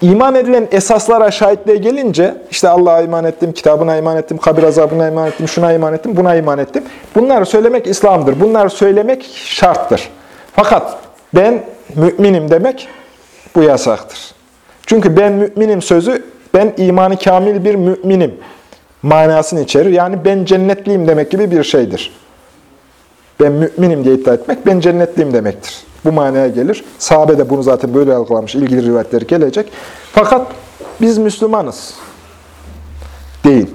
İman edilen esaslara, şahitliğe gelince, işte Allah'a iman ettim, kitabına iman ettim, kabir azabına iman ettim, şuna iman ettim, buna iman ettim. Bunları söylemek İslam'dır. Bunları söylemek şarttır. Fakat ben müminim demek bu yasaktır. Çünkü ben müminim sözü ben imanı kamil bir müminim manasını içerir. Yani ben cennetliyim demek gibi bir şeydir. Ben müminim diye iddia etmek, ben cennetliyim demektir. Bu manaya gelir. Sahabe de bunu zaten böyle algılamış, ilgili rivayetleri gelecek. Fakat biz Müslümanız. Değil.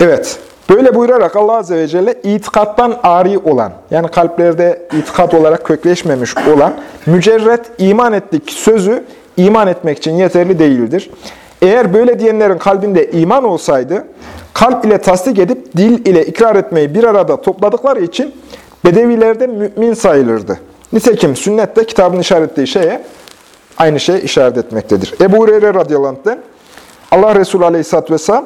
Evet. Böyle buyurarak Allah Azze ve Celle itikattan ari olan, yani kalplerde itikat olarak kökleşmemiş olan mücerret iman ettik sözü iman etmek için yeterli değildir. Eğer böyle diyenlerin kalbinde iman olsaydı, kalp ile tasdik edip dil ile ikrar etmeyi bir arada topladıkları için Bedevilerde mümin sayılırdı. Nitekim sünnette kitabın işaret ettiği şeye aynı şey işaret etmektedir. Ebu Hureyre radıyallahu anh'den Allah Resulü aleyhisselatü vesselam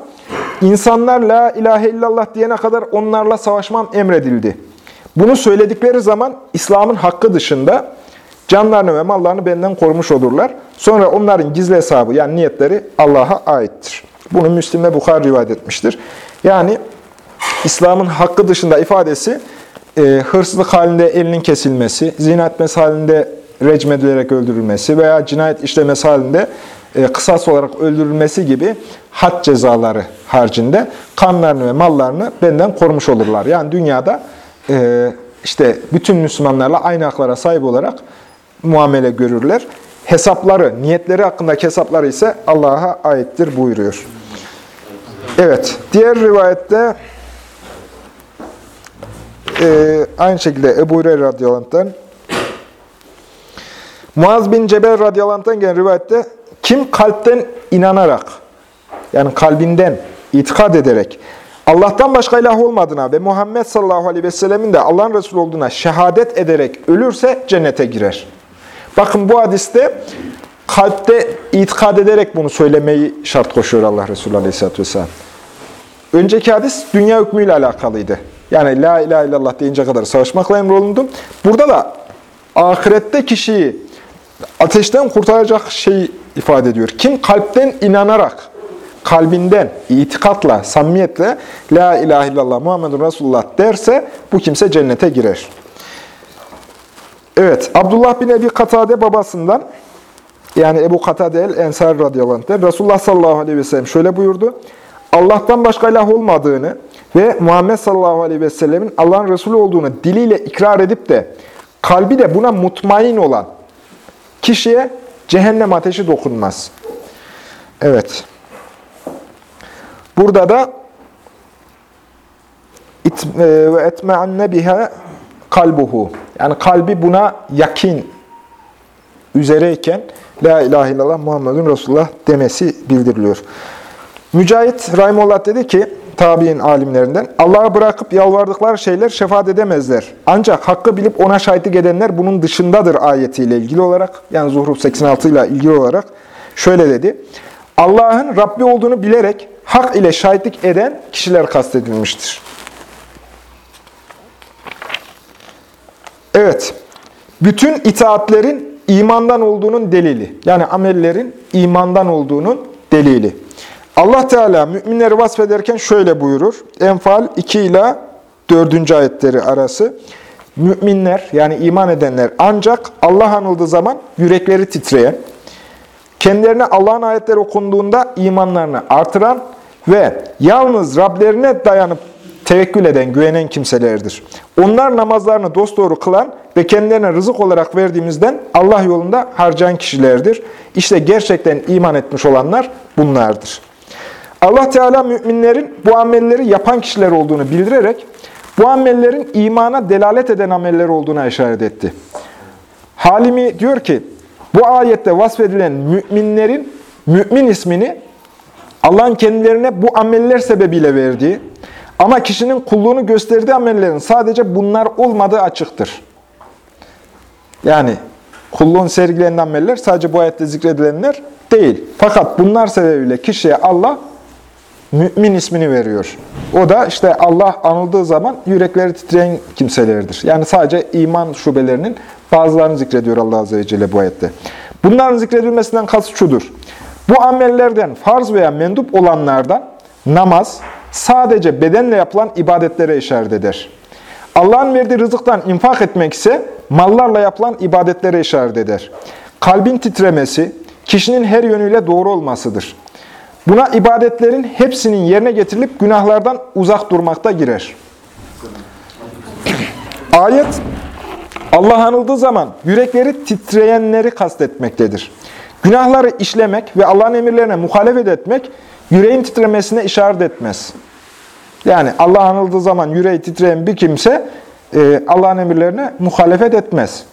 insanlar la ilahe illallah diyene kadar onlarla savaşmam emredildi. Bunu söyledikleri zaman İslam'ın hakkı dışında canlarını ve mallarını benden korumuş olurlar. Sonra onların gizli hesabı yani niyetleri Allah'a aittir. Bunu Müslim ve Bukhar rivayet etmiştir. Yani İslam'ın hakkı dışında ifadesi e, hırsızlık halinde elinin kesilmesi, zina etmesi halinde recm edilerek öldürülmesi veya cinayet işlemesi halinde e, kısas olarak öldürülmesi gibi had cezaları haricinde kanlarını ve mallarını benden korumuş olurlar. Yani dünyada e, işte bütün Müslümanlarla aynı haklara sahip olarak muamele görürler. Hesapları, niyetleri hakkındaki hesapları ise Allah'a aittir buyuruyor. Evet, diğer rivayette e, aynı şekilde Ebu Hureyre radıyallahu Muaz bin Cebel radıyallahu gelen rivayette kim kalpten inanarak yani kalbinden itikad ederek Allah'tan başka ilah olmadığına ve Muhammed sallallahu aleyhi ve sellemin de Allah'ın Resulü olduğuna şehadet ederek ölürse cennete girer. Bakın bu hadiste kalpte itikad ederek bunu söylemeyi şart koşuyor Allah Resulü aleyhisselatü vesselam. Önceki hadis dünya hükmüyle alakalıydı. Yani la ilahe illallah deyince kadar savaşmakla emrolundum. Burada da ahirette kişiyi ateşten kurtaracak şeyi ifade ediyor. Kim kalpten inanarak, kalbinden, itikatla, samimiyetle la ilahe illallah Muhammedun Resulullah derse bu kimse cennete girer. Evet, Abdullah bin Ebi Katade babasından, yani Ebu Katade el-Ensar radıyallahu anh, Resulullah sallallahu aleyhi ve sellem şöyle buyurdu. Allah'tan başka ilah olmadığını ve Muhammed sallallahu aleyhi ve sellemin Allah'ın Resulü olduğunu diliyle ikrar edip de kalbi de buna mutmain olan kişiye cehennem ateşi dokunmaz. Evet. Burada da ve etme'anne biha kalbuhu. Yani kalbi buna yakin üzereyken La ilahe illallah Muhammedun Resulullah demesi bildiriliyor. Mücahit Rahimullah dedi ki, tabi'in alimlerinden, Allah'a bırakıp yalvardıkları şeyler şefaat edemezler. Ancak hakkı bilip ona şahitlik edenler bunun dışındadır ayetiyle ilgili olarak, yani Zuhruf 86 ile ilgili olarak şöyle dedi. Allah'ın Rabbi olduğunu bilerek hak ile şahitlik eden kişiler kastedilmiştir. Evet, bütün itaatlerin imandan olduğunun delili. Yani amellerin imandan olduğunun delili. Allah Teala müminleri vasfederken şöyle buyurur. Enfal 2 ile 4. ayetleri arası. Müminler yani iman edenler ancak Allah anıldığı zaman yürekleri titreyen, kendilerine Allah'ın ayetleri okunduğunda imanlarını artıran ve yalnız Rablerine dayanıp tevekkül eden, güvenen kimselerdir. Onlar namazlarını dosdoğru kılan ve kendilerine rızık olarak verdiğimizden Allah yolunda harcayan kişilerdir. İşte gerçekten iman etmiş olanlar bunlardır. Allah Teala müminlerin bu amelleri yapan kişiler olduğunu bildirerek bu amellerin imana delalet eden ameller olduğuna işaret etti. Halimi diyor ki, bu ayette vasfedilen müminlerin mümin ismini Allah'ın kendilerine bu ameller sebebiyle verdiği ama kişinin kulluğunu gösterdiği amellerin sadece bunlar olmadığı açıktır. Yani kulluğun sergilenen ameller sadece bu ayette zikredilenler değil. Fakat bunlar sebebiyle kişiye Allah mümin ismini veriyor. O da işte Allah anıldığı zaman yürekleri titreyen kimselerdir. Yani sadece iman şubelerinin bazılarını zikrediyor Allah Azze ve Celle bu ayette. Bunların zikredilmesinden kasıt şudur. Bu amellerden farz veya mendup olanlardan namaz sadece bedenle yapılan ibadetlere işaret eder. Allah'ın verdiği rızıktan infak etmek ise mallarla yapılan ibadetlere işaret eder. Kalbin titremesi, kişinin her yönüyle doğru olmasıdır. Buna ibadetlerin hepsinin yerine getirilip günahlardan uzak durmakta girer. Ayet, Allah anıldığı zaman yürekleri titreyenleri kastetmektedir. Günahları işlemek ve Allah'ın emirlerine muhalefet etmek, yüreğin titremesine işaret etmez. Yani Allah anıldığı zaman yüreği titreyen bir kimse, e, Allah'ın emirlerine muhalefet etmez.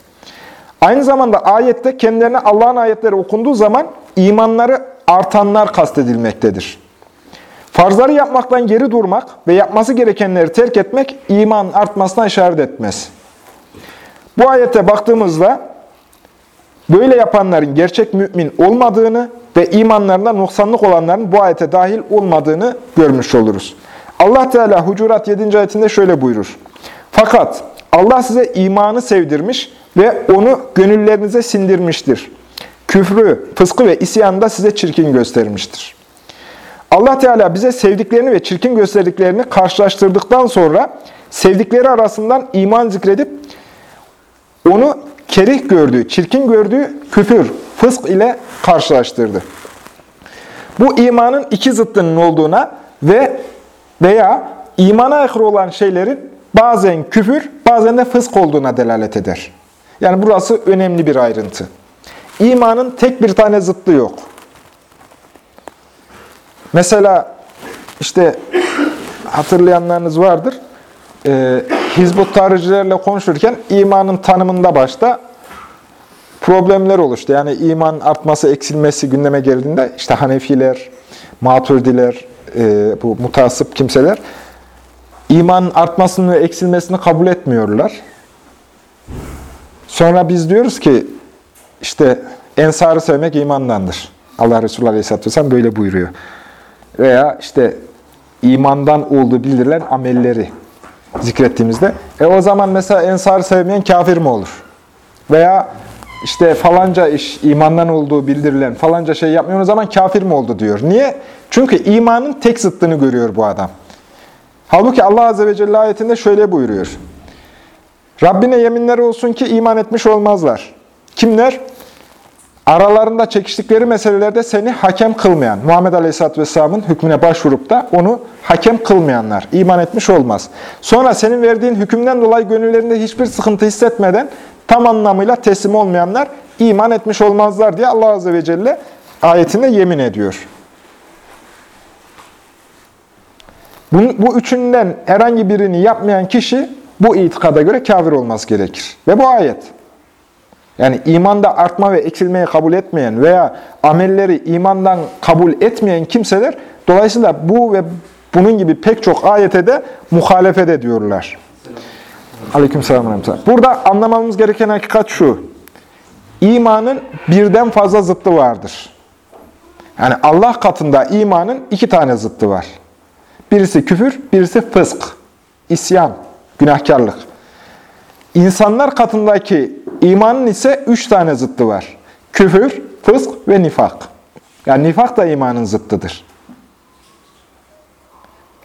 Aynı zamanda ayette kendilerine Allah'ın ayetleri okunduğu zaman imanları artanlar kastedilmektedir. Farzları yapmaktan geri durmak ve yapması gerekenleri terk etmek iman artmasına işaret etmez. Bu ayete baktığımızda böyle yapanların gerçek mümin olmadığını ve imanlarında noksanlık olanların bu ayete dahil olmadığını görmüş oluruz. Allah Teala Hucurat 7. ayetinde şöyle buyurur. Fakat Allah size imanı sevdirmiş ve onu gönüllerinize sindirmiştir. Küfrü, fıskı ve isyanı da size çirkin göstermiştir. Allah Teala bize sevdiklerini ve çirkin gösterdiklerini karşılaştırdıktan sonra sevdikleri arasından iman zikredip onu kerih gördüğü, çirkin gördüğü küfür, fısk ile karşılaştırdı. Bu imanın iki zıttının olduğuna ve veya imana aykırı olan şeylerin bazen küfür, bazen de fısk olduğuna delalet eder. Yani burası önemli bir ayrıntı. İmanın tek bir tane zıttı yok. Mesela işte hatırlayanlarınız vardır. Ee, Hizbut tarihçilerle konuşurken imanın tanımında başta problemler oluştu. Yani iman artması, eksilmesi gündeme geldiğinde işte Hanefiler, Maturidiler, e, bu mutasip kimseler imanın artmasını ve eksilmesini kabul etmiyorlar. Sonra biz diyoruz ki işte ensarı sevmek imandandır. Allah Resulü Aleyhisselatü Vesselam böyle buyuruyor. Veya işte imandan olduğu bildirilen amelleri zikrettiğimizde e o zaman mesela ensarı sevmeyen kafir mi olur? Veya işte falanca iş imandan olduğu bildirilen falanca şey yapmıyor o zaman kafir mi oldu diyor. Niye? Çünkü imanın tek zıttını görüyor bu adam. Halbuki Allah Azze ve Celle ayetinde şöyle buyuruyor. Rabbine yeminler olsun ki iman etmiş olmazlar. Kimler? Aralarında çekiştikleri meselelerde seni hakem kılmayan, Muhammed Aleyhisselatü Vesselam'ın hükmüne başvurup da onu hakem kılmayanlar, iman etmiş olmaz. Sonra senin verdiğin hükümden dolayı gönüllerinde hiçbir sıkıntı hissetmeden tam anlamıyla teslim olmayanlar iman etmiş olmazlar diye Allah Azze ve Celle ayetinde yemin ediyor. Bu, bu üçünden herhangi birini yapmayan kişi bu itikada göre kafir olması gerekir. Ve bu ayet. Yani imanda artma ve eksilmeyi kabul etmeyen veya amelleri imandan kabul etmeyen kimseler dolayısıyla bu ve bunun gibi pek çok ayete de muhalefet ediyorlar. Aleyküm selam. Burada anlamamız gereken hakikat şu. İmanın birden fazla zıttı vardır. Yani Allah katında imanın iki tane zıttı var. Birisi küfür, birisi fısk, isyan, günahkarlık. İnsanlar katındaki İmanın ise üç tane zıttı var. Küfür, fısk ve nifak. Yani nifak da imanın zıttıdır.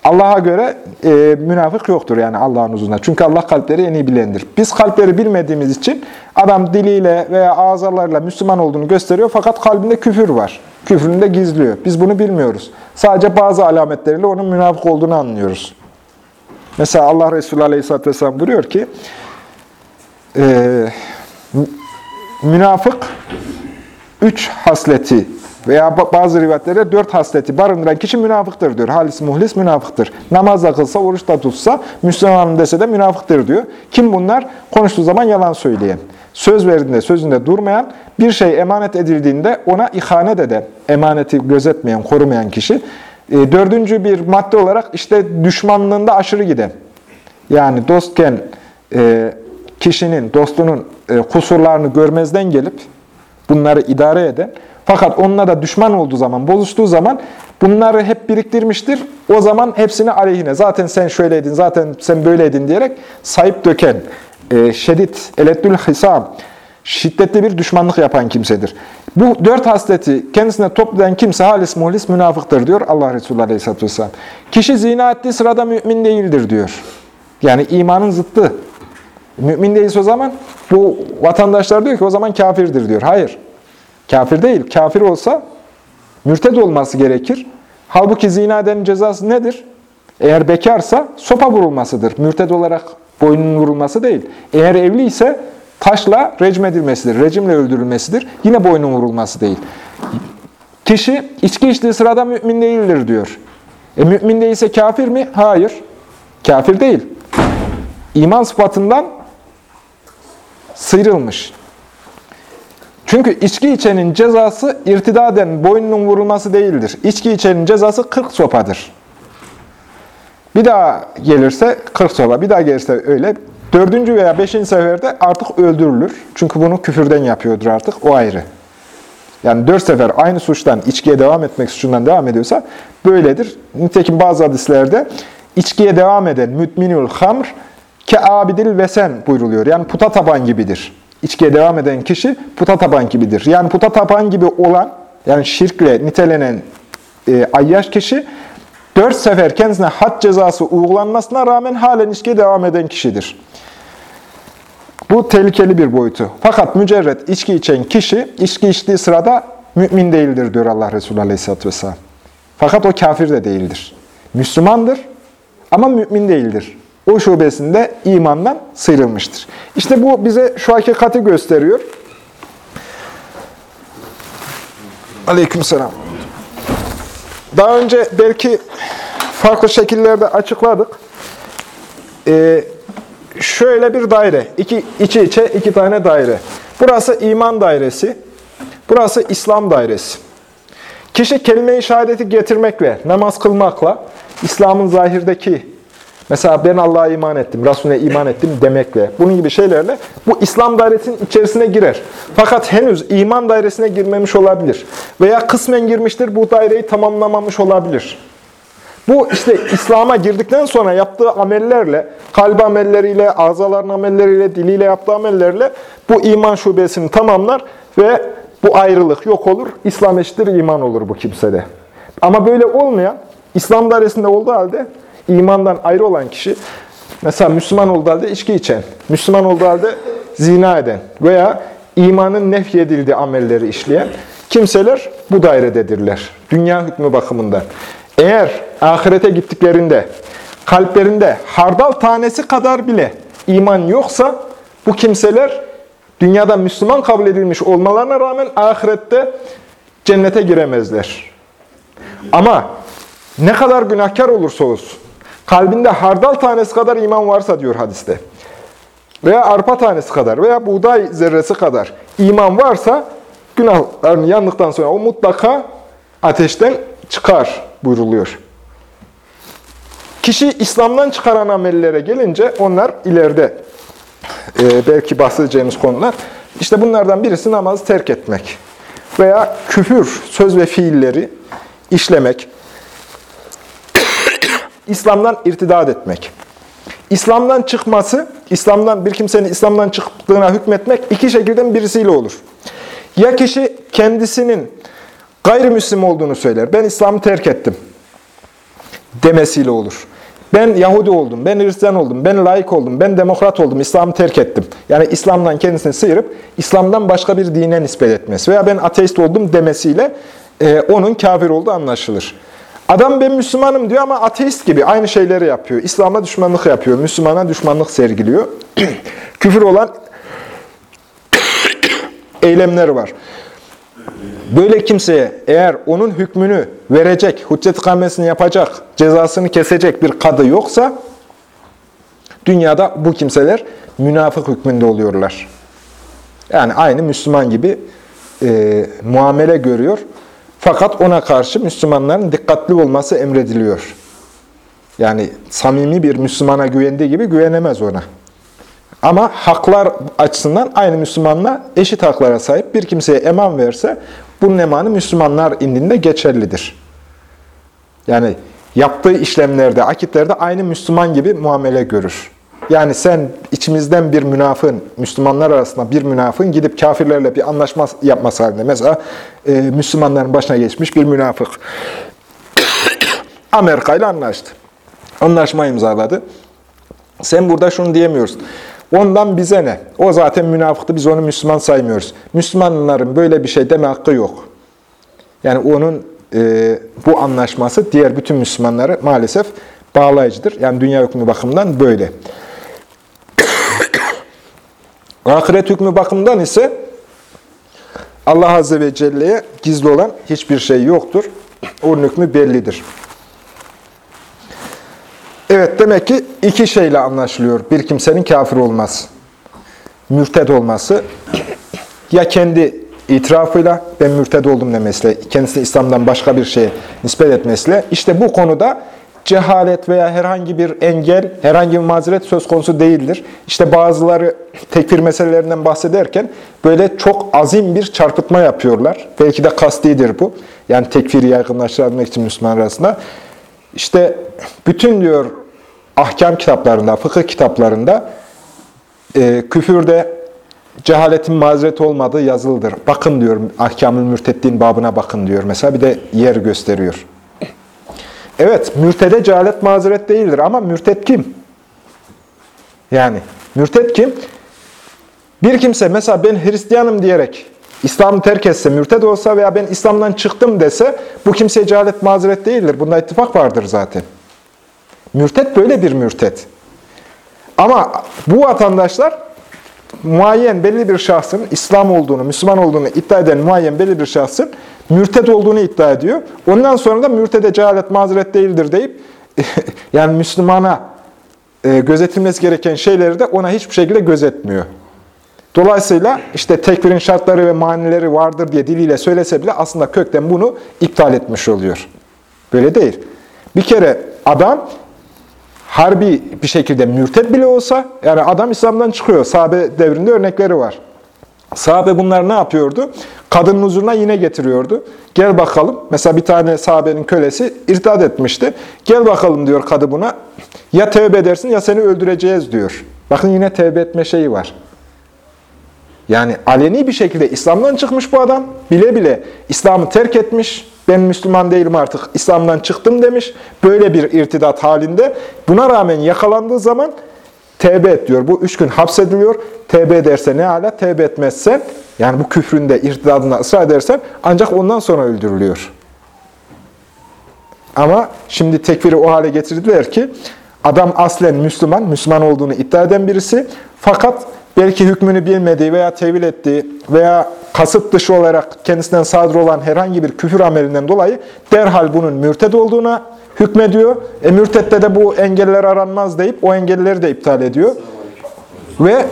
Allah'a göre e, münafık yoktur yani Allah'ın huzurunda. Çünkü Allah kalpleri en iyi bilendir. Biz kalpleri bilmediğimiz için adam diliyle veya ağzalarıyla Müslüman olduğunu gösteriyor fakat kalbinde küfür var. Küfrünü de gizliyor. Biz bunu bilmiyoruz. Sadece bazı alametleriyle onun münafık olduğunu anlıyoruz. Mesela Allah Resulü Aleyhisselatü Vesselam buyuruyor ki, e, münafık üç hasleti veya bazı rivayetlerde dört hasleti barındıran kişi münafıktır diyor. Halis muhlis münafıktır. Namaz da kılsa, oruç da tutsa, Müslümanım dese de münafıktır diyor. Kim bunlar? Konuştuğu zaman yalan söyleyen, söz verdiğinde sözünde durmayan, bir şey emanet edildiğinde ona ihanet eden, emaneti gözetmeyen, korumayan kişi. E, dördüncü bir madde olarak işte düşmanlığında aşırı giden. Yani dostken e, kişinin, dostunun e, kusurlarını görmezden gelip bunları idare eden, fakat onunla da düşman olduğu zaman, bozuştuğu zaman bunları hep biriktirmiştir. O zaman hepsini aleyhine, zaten sen şöyleydin, zaten sen böyleydin diyerek sayıp döken, e, şedid, elettül hisam, şiddetli bir düşmanlık yapan kimsedir. Bu dört hasleti kendisine toplayan kimse halis muhlis münafıktır diyor Allah Resulü Aleyhisselatü Vesselam. Kişi zina ettiği sırada mümin değildir diyor. Yani imanın zıttı. Mümin değilse o zaman bu vatandaşlar diyor ki o zaman kafirdir diyor. Hayır. Kafir değil. Kafir olsa mürted olması gerekir. Halbuki zina edenin cezası nedir? Eğer bekarsa sopa vurulmasıdır. Mürted olarak boynunun vurulması değil. Eğer evli ise taşla recm edilmesidir. Recimle öldürülmesidir. Yine boynun vurulması değil. Kişi içki içtiği sırada mümin değildir diyor. E mümin değilse kafir mi? Hayır. Kafir değil. İman sıfatından sıyrılmış. Çünkü içki içenin cezası irtidaden boynunun vurulması değildir. İçki içenin cezası 40 sopadır. Bir daha gelirse 40 sopa, bir daha gelirse öyle. Dördüncü veya beşinci seferde artık öldürülür. Çünkü bunu küfürden yapıyordur artık, o ayrı. Yani dört sefer aynı suçtan, içkiye devam etmek suçundan devam ediyorsa böyledir. Nitekim bazı hadislerde içkiye devam eden mütminül hamr ke abidil vesen buyruluyor. Yani puta taban gibidir. İçkiye devam eden kişi puta taban gibidir. Yani puta taban gibi olan, yani şirkle nitelenen e, ayyaş kişi, dört sefer kendisine had cezası uygulanmasına rağmen halen içkiye devam eden kişidir. Bu tehlikeli bir boyutu. Fakat mücerret içki içen kişi, içki içtiği sırada mümin değildir diyor Allah Resulü Aleyhisselatü Vesselam. Fakat o kafir de değildir. Müslümandır ama mümin değildir o şubesinde imandan sıyrılmıştır. İşte bu bize şu hakikati gösteriyor. Aleykümselam. Daha önce belki farklı şekillerde açıkladık. Ee, şöyle bir daire, iki, içi içe iki tane daire. Burası iman dairesi, burası İslam dairesi. Kişi kelime-i şehadeti getirmekle, namaz kılmakla, İslam'ın zahirdeki Mesela ben Allah'a iman ettim, Resulüne iman ettim demekle, bunun gibi şeylerle bu İslam dairesinin içerisine girer. Fakat henüz iman dairesine girmemiş olabilir. Veya kısmen girmiştir, bu daireyi tamamlamamış olabilir. Bu işte İslam'a girdikten sonra yaptığı amellerle, kalbi amelleriyle, azaların amelleriyle, diliyle yaptığı amellerle bu iman şubesini tamamlar ve bu ayrılık yok olur. İslam eşittir iman olur bu kimsede. Ama böyle olmayan, İslam dairesinde olduğu halde imandan ayrı olan kişi, mesela Müslüman olduğu halde içki içen, Müslüman olduğu halde zina eden veya imanın nefyedildiği amelleri işleyen kimseler bu dairededirler. Dünya hükmü bakımından. Eğer ahirete gittiklerinde kalplerinde hardal tanesi kadar bile iman yoksa bu kimseler dünyada Müslüman kabul edilmiş olmalarına rağmen ahirette cennete giremezler. Ama ne kadar günahkar olursa olsun, kalbinde hardal tanesi kadar iman varsa diyor hadiste, veya arpa tanesi kadar veya buğday zerresi kadar iman varsa günahlarını yandıktan sonra o mutlaka ateşten çıkar buyruluyor. Kişi İslam'dan çıkaran amellere gelince onlar ileride e, belki bahsedeceğimiz konular. İşte bunlardan birisi namazı terk etmek veya küfür söz ve fiilleri işlemek, İslam'dan irtidat etmek. İslam'dan çıkması İslam'dan bir kimsenin İslam'dan çıktığına hükmetmek iki şekilden birisiyle olur. Ya kişi kendisinin gayrimüslim olduğunu söyler. Ben İslam'ı terk ettim demesiyle olur. Ben Yahudi oldum, ben Hristiyan oldum, ben laik oldum, ben demokrat oldum, İslam'ı terk ettim. Yani İslam'dan kendisini sıyırıp İslam'dan başka bir dine nispet etmesi veya ben ateist oldum demesiyle e, onun kafir olduğu anlaşılır. Adam ben Müslümanım diyor ama ateist gibi aynı şeyleri yapıyor. İslam'a düşmanlık yapıyor, Müslümana düşmanlık sergiliyor. Küfür olan eylemleri var. Böyle kimseye eğer onun hükmünü verecek, hüccet ikamesini yapacak, cezasını kesecek bir kadı yoksa, dünyada bu kimseler münafık hükmünde oluyorlar. Yani aynı Müslüman gibi e, muamele görüyor. Fakat ona karşı Müslümanların dikkatli olması emrediliyor. Yani samimi bir Müslümana güvendiği gibi güvenemez ona. Ama haklar açısından aynı Müslümanla eşit haklara sahip bir kimseye eman verse, bunun emanı Müslümanlar indinde geçerlidir. Yani yaptığı işlemlerde, akitlerde aynı Müslüman gibi muamele görür. Yani sen içimizden bir münafın, Müslümanlar arasında bir münafın gidip kafirlerle bir anlaşma yapması halinde. Mesela e, Müslümanların başına geçmiş bir münafık. Amerika ile anlaştı. Anlaşma imzaladı. Sen burada şunu diyemiyorsun. Ondan bize ne? O zaten münafıktı, biz onu Müslüman saymıyoruz. Müslümanların böyle bir şey deme hakkı yok. Yani onun e, bu anlaşması diğer bütün Müslümanları maalesef bağlayıcıdır. Yani dünya hükmü bakımından böyle. Ahiret hükmü bakımından ise Allah Azze ve Celle'ye gizli olan hiçbir şey yoktur. Onun hükmü bellidir. Evet demek ki iki şeyle anlaşılıyor bir kimsenin kafir olması. Mürted olması ya kendi itirafıyla ben mürted oldum demesiyle, kendisini İslam'dan başka bir şeye nispet etmesiyle işte bu konuda cehalet veya herhangi bir engel, herhangi bir mazeret söz konusu değildir. İşte bazıları tekfir meselelerinden bahsederken böyle çok azim bir çarpıtma yapıyorlar. Belki de kastidir bu. Yani tekfiri yaygınlaştırmak için Müslüman arasında. İşte bütün diyor ahkam kitaplarında, fıkıh kitaplarında e, küfürde cehaletin mazeret olmadığı yazılıdır. Bakın diyor, ahkamül mürtettiğin babına bakın diyor. Mesela bir de yer gösteriyor. Evet, mürtede cehalet mazeret değildir ama mürtet kim? Yani mürtet kim? Bir kimse mesela ben Hristiyanım diyerek İslam'ı terk etse, mürted olsa veya ben İslam'dan çıktım dese bu kimseye cehalet mazeret değildir. Bunda ittifak vardır zaten. Mürtet böyle bir mürtet. Ama bu vatandaşlar muayyen belli bir şahsın İslam olduğunu, Müslüman olduğunu iddia eden muayyen belli bir şahsın mürted olduğunu iddia ediyor. Ondan sonra da mürtede cehalet mazeret değildir deyip yani Müslümana e, gözetilmesi gereken şeyleri de ona hiçbir şekilde gözetmiyor. Dolayısıyla işte tekfirin şartları ve manileri vardır diye diliyle söylese bile aslında kökten bunu iptal etmiş oluyor. Böyle değil. Bir kere adam harbi bir şekilde mürted bile olsa, yani adam İslam'dan çıkıyor. Sahabe devrinde örnekleri var. Sahabe bunlar ne yapıyordu? Kadının huzuruna yine getiriyordu. Gel bakalım. Mesela bir tane sahabenin kölesi irtad etmişti. Gel bakalım diyor kadı buna. Ya tevbe edersin ya seni öldüreceğiz diyor. Bakın yine tevbe etme şeyi var. Yani aleni bir şekilde İslam'dan çıkmış bu adam. Bile bile İslam'ı terk etmiş. Ben Müslüman değilim artık, İslam'dan çıktım demiş. Böyle bir irtidat halinde. Buna rağmen yakalandığı zaman tevbe et diyor. Bu üç gün hapsediliyor. Tevbe ederse ne hala, tevbe etmezse, yani bu küfründe, irtidadına ısrar edersen ancak ondan sonra öldürülüyor. Ama şimdi tekfiri o hale getirdiler ki, adam aslen Müslüman, Müslüman olduğunu iddia eden birisi. Fakat belki hükmünü bilmediği veya tevil ettiği veya kasıt dışı olarak kendisinden sadır olan herhangi bir küfür amelinden dolayı derhal bunun mürted olduğuna hükmediyor. E mürtette de bu engeller aranmaz deyip o engelleri de iptal ediyor. Ve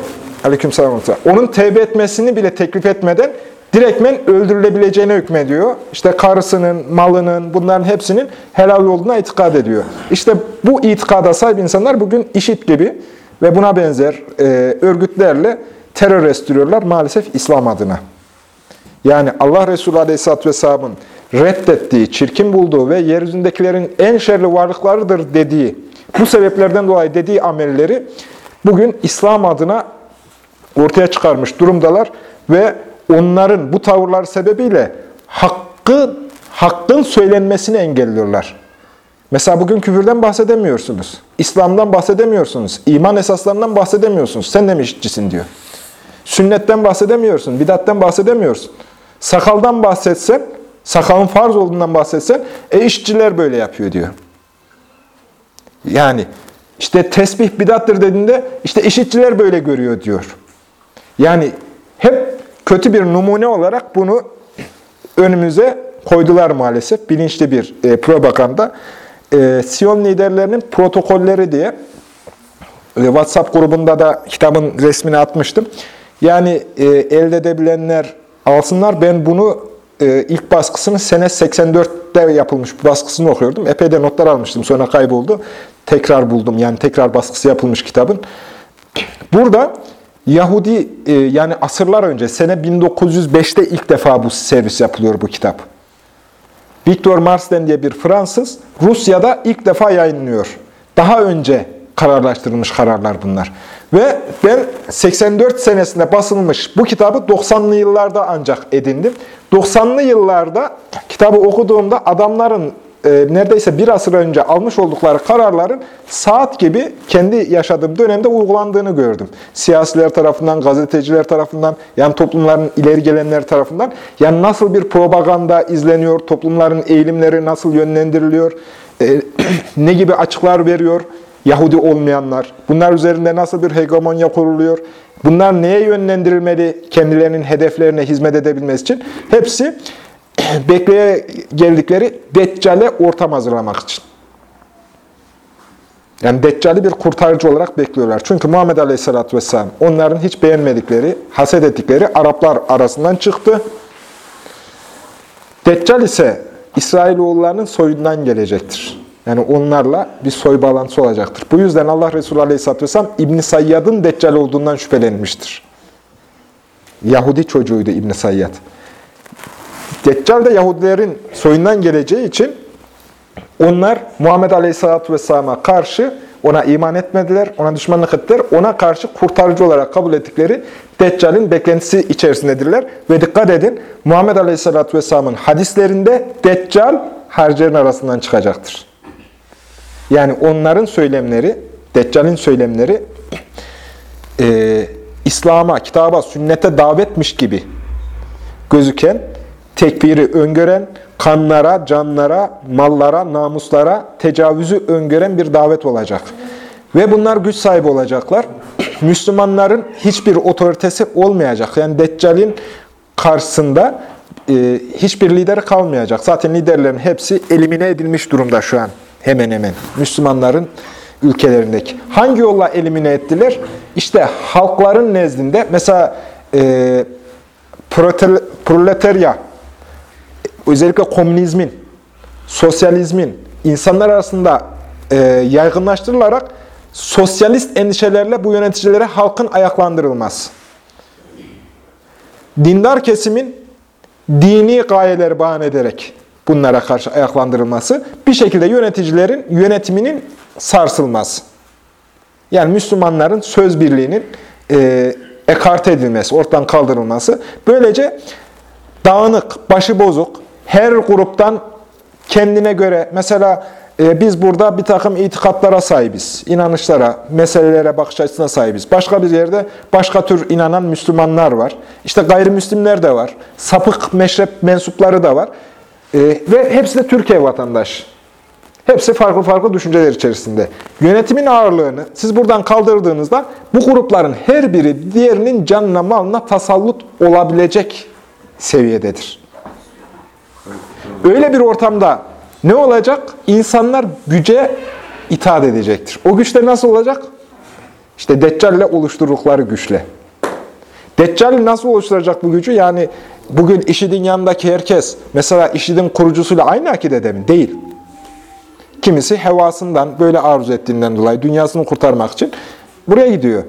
aleykümselam onun tevbe etmesini bile teklif etmeden direktmen öldürülebileceğine hükmediyor. İşte karısının, malının, bunların hepsinin helal olduğuna itikad ediyor. İşte bu itikada sahip insanlar bugün işit gibi ve buna benzer e, örgütlerle terör estiriyorlar maalesef İslam adına. Yani Allah Resulü Aleyhisselatü Vesselam'ın reddettiği, çirkin bulduğu ve yeryüzündekilerin en şerli varlıklarıdır dediği, bu sebeplerden dolayı dediği amelleri bugün İslam adına ortaya çıkarmış durumdalar ve onların bu tavırlar sebebiyle hakkı, hakkın söylenmesini engelliyorlar. Mesela bugün küfürden bahsedemiyorsunuz. İslam'dan bahsedemiyorsunuz. iman esaslarından bahsedemiyorsunuz. Sen de mi işitçisin diyor. Sünnetten bahsedemiyorsun. Bidatten bahsedemiyorsun. Sakaldan bahsetsen, sakalın farz olduğundan bahsetsen, e işçiler böyle yapıyor diyor. Yani işte tesbih bidattır dediğinde işte işitçiler böyle görüyor diyor. Yani hep kötü bir numune olarak bunu önümüze koydular maalesef. Bilinçli bir e, propaganda. E, Siyon liderlerinin protokolleri diye e, WhatsApp grubunda da kitabın resmini atmıştım. Yani e, elde edebilenler alsınlar. Ben bunu e, ilk baskısını sene 84'te yapılmış bir baskısını okuyordum. Epey de notlar almıştım. Sonra kayboldu. Tekrar buldum. Yani tekrar baskısı yapılmış kitabın. Burada Yahudi e, yani asırlar önce sene 1905'te ilk defa bu servis yapılıyor bu kitap. Victor Marsden diye bir Fransız Rusya'da ilk defa yayınlıyor. Daha önce kararlaştırılmış kararlar bunlar. Ve ben 84 senesinde basılmış bu kitabı 90'lı yıllarda ancak edindim. 90'lı yıllarda kitabı okuduğumda adamların e, neredeyse bir asır önce almış oldukları kararların saat gibi kendi yaşadığım dönemde uygulandığını gördüm. Siyasiler tarafından, gazeteciler tarafından, yani toplumların ileri gelenler tarafından. Yani nasıl bir propaganda izleniyor, toplumların eğilimleri nasıl yönlendiriliyor, e, ne gibi açıklar veriyor, Yahudi olmayanlar, bunlar üzerinde nasıl bir hegemonya kuruluyor, bunlar neye yönlendirilmeli kendilerinin hedeflerine hizmet edebilmesi için? Hepsi bekleye geldikleri Deccal'e ortam hazırlamak için. Yani Deccal'i bir kurtarıcı olarak bekliyorlar. Çünkü Muhammed Aleyhisselatü Vesselam onların hiç beğenmedikleri, haset ettikleri Araplar arasından çıktı. Deccal ise İsrailoğullarının soyundan gelecektir. Yani onlarla bir soy bağlantısı olacaktır. Bu yüzden Allah Resulü Aleyhisselatü Vesselam İbn Sayyad'ın Deccal olduğundan şüphelenmiştir. Yahudi çocuğuydu İbn Sayyad. Deccal de Yahudilerin soyundan geleceği için onlar Muhammed Aleyhisselatü Vesselam'a karşı ona iman etmediler, ona düşmanlık ettiler. Ona karşı kurtarıcı olarak kabul ettikleri Deccal'in beklentisi içerisindedirler. Ve dikkat edin, Muhammed Aleyhisselatü Vesselam'ın hadislerinde Deccal harcerin arasından çıkacaktır. Yani onların söylemleri, Deccal'in söylemleri e, İslam'a, kitaba, sünnete davetmiş gibi gözüken, tekfiri öngören, kanlara, canlara, mallara, namuslara tecavüzü öngören bir davet olacak. Ve bunlar güç sahibi olacaklar. Müslümanların hiçbir otoritesi olmayacak. Yani Deccal'in karşısında e, hiçbir lideri kalmayacak. Zaten liderlerin hepsi elimine edilmiş durumda şu an. Hemen hemen. Müslümanların ülkelerindeki. Hangi yolla elimine ettiler? İşte halkların nezdinde mesela e, proletarya, özellikle komünizmin, sosyalizmin insanlar arasında e, yaygınlaştırılarak sosyalist endişelerle bu yöneticilere halkın ayaklandırılmaz. Dindar kesimin dini gayeleri bahane ederek bunlara karşı ayaklandırılması, bir şekilde yöneticilerin yönetiminin sarsılması. Yani Müslümanların söz birliğinin e, ekarte edilmesi, ortadan kaldırılması. Böylece dağınık, başı bozuk, her gruptan kendine göre, mesela e, biz burada bir takım itikatlara sahibiz, inanışlara, meselelere bakış açısına sahibiz. Başka bir yerde başka tür inanan Müslümanlar var. İşte gayrimüslimler de var, sapık meşrep mensupları da var. E, ve hepsi de Türkiye vatandaşı. Hepsi farklı farklı düşünceler içerisinde. Yönetimin ağırlığını siz buradan kaldırdığınızda bu grupların her biri diğerinin canına malına tasallut olabilecek seviyededir. Öyle bir ortamda ne olacak? İnsanlar güce itaat edecektir. O güçle nasıl olacak? İşte Deccal ile oluşturdukları güçle. Deccal nasıl oluşturacak bu gücü? Yani bugün IŞİD'in yanındaki herkes, mesela IŞİD'in kurucusuyla aynı akidede mi? Değil. Kimisi hevasından, böyle arzu ettiğinden dolayı dünyasını kurtarmak için buraya gidiyor.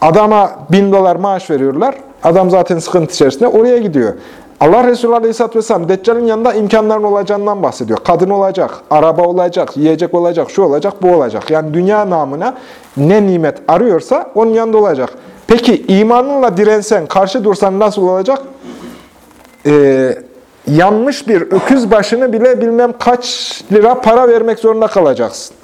Adama bin dolar maaş veriyorlar. Adam zaten sıkıntı içerisinde oraya gidiyor. Allah Resulü Aleyhisselatü Vesselam Deccal'in yanında imkanların olacağından bahsediyor. Kadın olacak, araba olacak, yiyecek olacak, şu olacak, bu olacak. Yani dünya namına ne nimet arıyorsa onun yanında olacak. Peki imanınla dirensen, karşı dursan nasıl olacak? Ee, yanmış bir öküz başını bile bilmem kaç lira para vermek zorunda kalacaksın.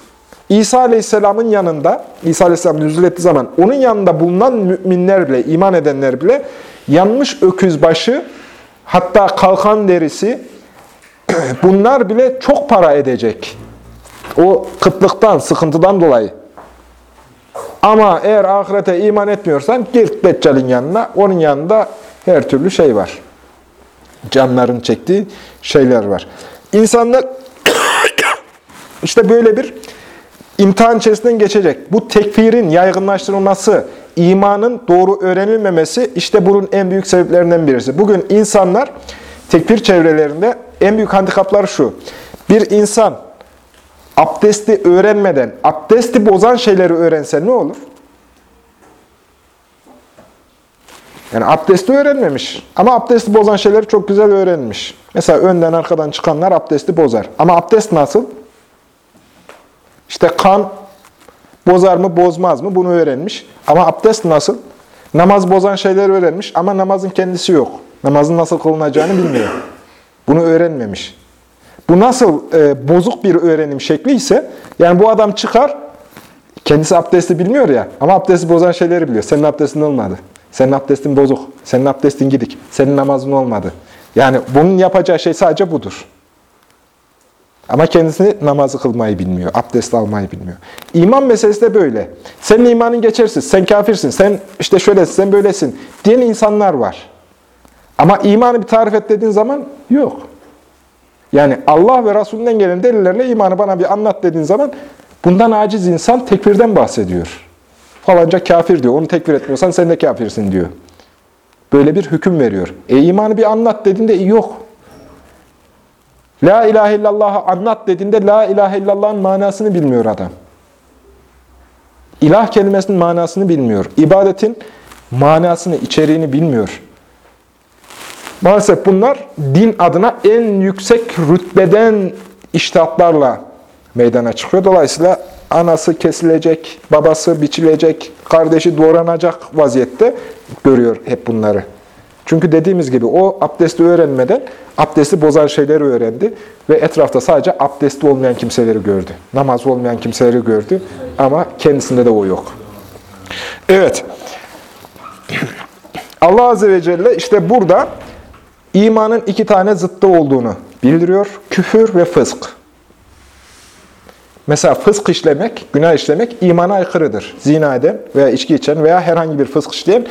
İsa Aleyhisselam'ın yanında, İsa Aleyhisselam nüzul zaman onun yanında bulunan müminler bile, iman edenler bile yanmış öküz başı, hatta kalkan derisi bunlar bile çok para edecek. O kıtlıktan, sıkıntıdan dolayı. Ama eğer ahirete iman etmiyorsan gir Deccal'in yanına, onun yanında her türlü şey var. Canların çektiği şeyler var. İnsanlar işte böyle bir imtihan içerisinden geçecek. Bu tekfirin yaygınlaştırılması, imanın doğru öğrenilmemesi işte bunun en büyük sebeplerinden birisi. Bugün insanlar tekfir çevrelerinde en büyük handikapları şu. Bir insan abdesti öğrenmeden, abdesti bozan şeyleri öğrense ne olur? Yani abdesti öğrenmemiş ama abdesti bozan şeyleri çok güzel öğrenmiş. Mesela önden arkadan çıkanlar abdesti bozar. Ama abdest nasıl? İşte kan bozar mı bozmaz mı bunu öğrenmiş. Ama abdest nasıl? Namaz bozan şeyleri öğrenmiş ama namazın kendisi yok. Namazın nasıl kılınacağını bilmiyor. Bunu öğrenmemiş. Bu nasıl e, bozuk bir öğrenim şekli ise, yani bu adam çıkar, kendisi abdesti bilmiyor ya, ama abdesti bozan şeyleri biliyor. Senin abdestin olmadı. Senin abdestin bozuk. Senin abdestin gidik. Senin namazın olmadı. Yani bunun yapacağı şey sadece budur. Ama kendisi namazı kılmayı bilmiyor, abdest almayı bilmiyor. İman meselesi de böyle. Senin imanın geçersiz, sen kafirsin, sen işte şöylesin, sen böylesin diyen insanlar var. Ama imanı bir tarif et dediğin zaman yok. Yani Allah ve Resulünden gelen delillerle imanı bana bir anlat dediğin zaman bundan aciz insan tekfirden bahsediyor. Falanca kafir diyor, onu tekfir etmiyorsan sen de kafirsin diyor. Böyle bir hüküm veriyor. E imanı bir anlat dediğinde yok. La ilahe illallah'ı anlat dediğinde la ilahe illallah'ın manasını bilmiyor adam. İlah kelimesinin manasını bilmiyor. İbadetin manasını, içeriğini bilmiyor. Maalesef bunlar din adına en yüksek rütbeden iştahatlarla meydana çıkıyor. Dolayısıyla anası kesilecek, babası biçilecek, kardeşi doğranacak vaziyette görüyor hep bunları. Çünkü dediğimiz gibi o abdesti öğrenmeden abdesti bozan şeyleri öğrendi ve etrafta sadece abdesti olmayan kimseleri gördü. Namaz olmayan kimseleri gördü ama kendisinde de o yok. Evet. Allah Azze ve Celle işte burada imanın iki tane zıttı olduğunu bildiriyor. Küfür ve fısk. Mesela fısk işlemek, günah işlemek imana aykırıdır. Zina eden veya içki içen veya herhangi bir fısk işleyen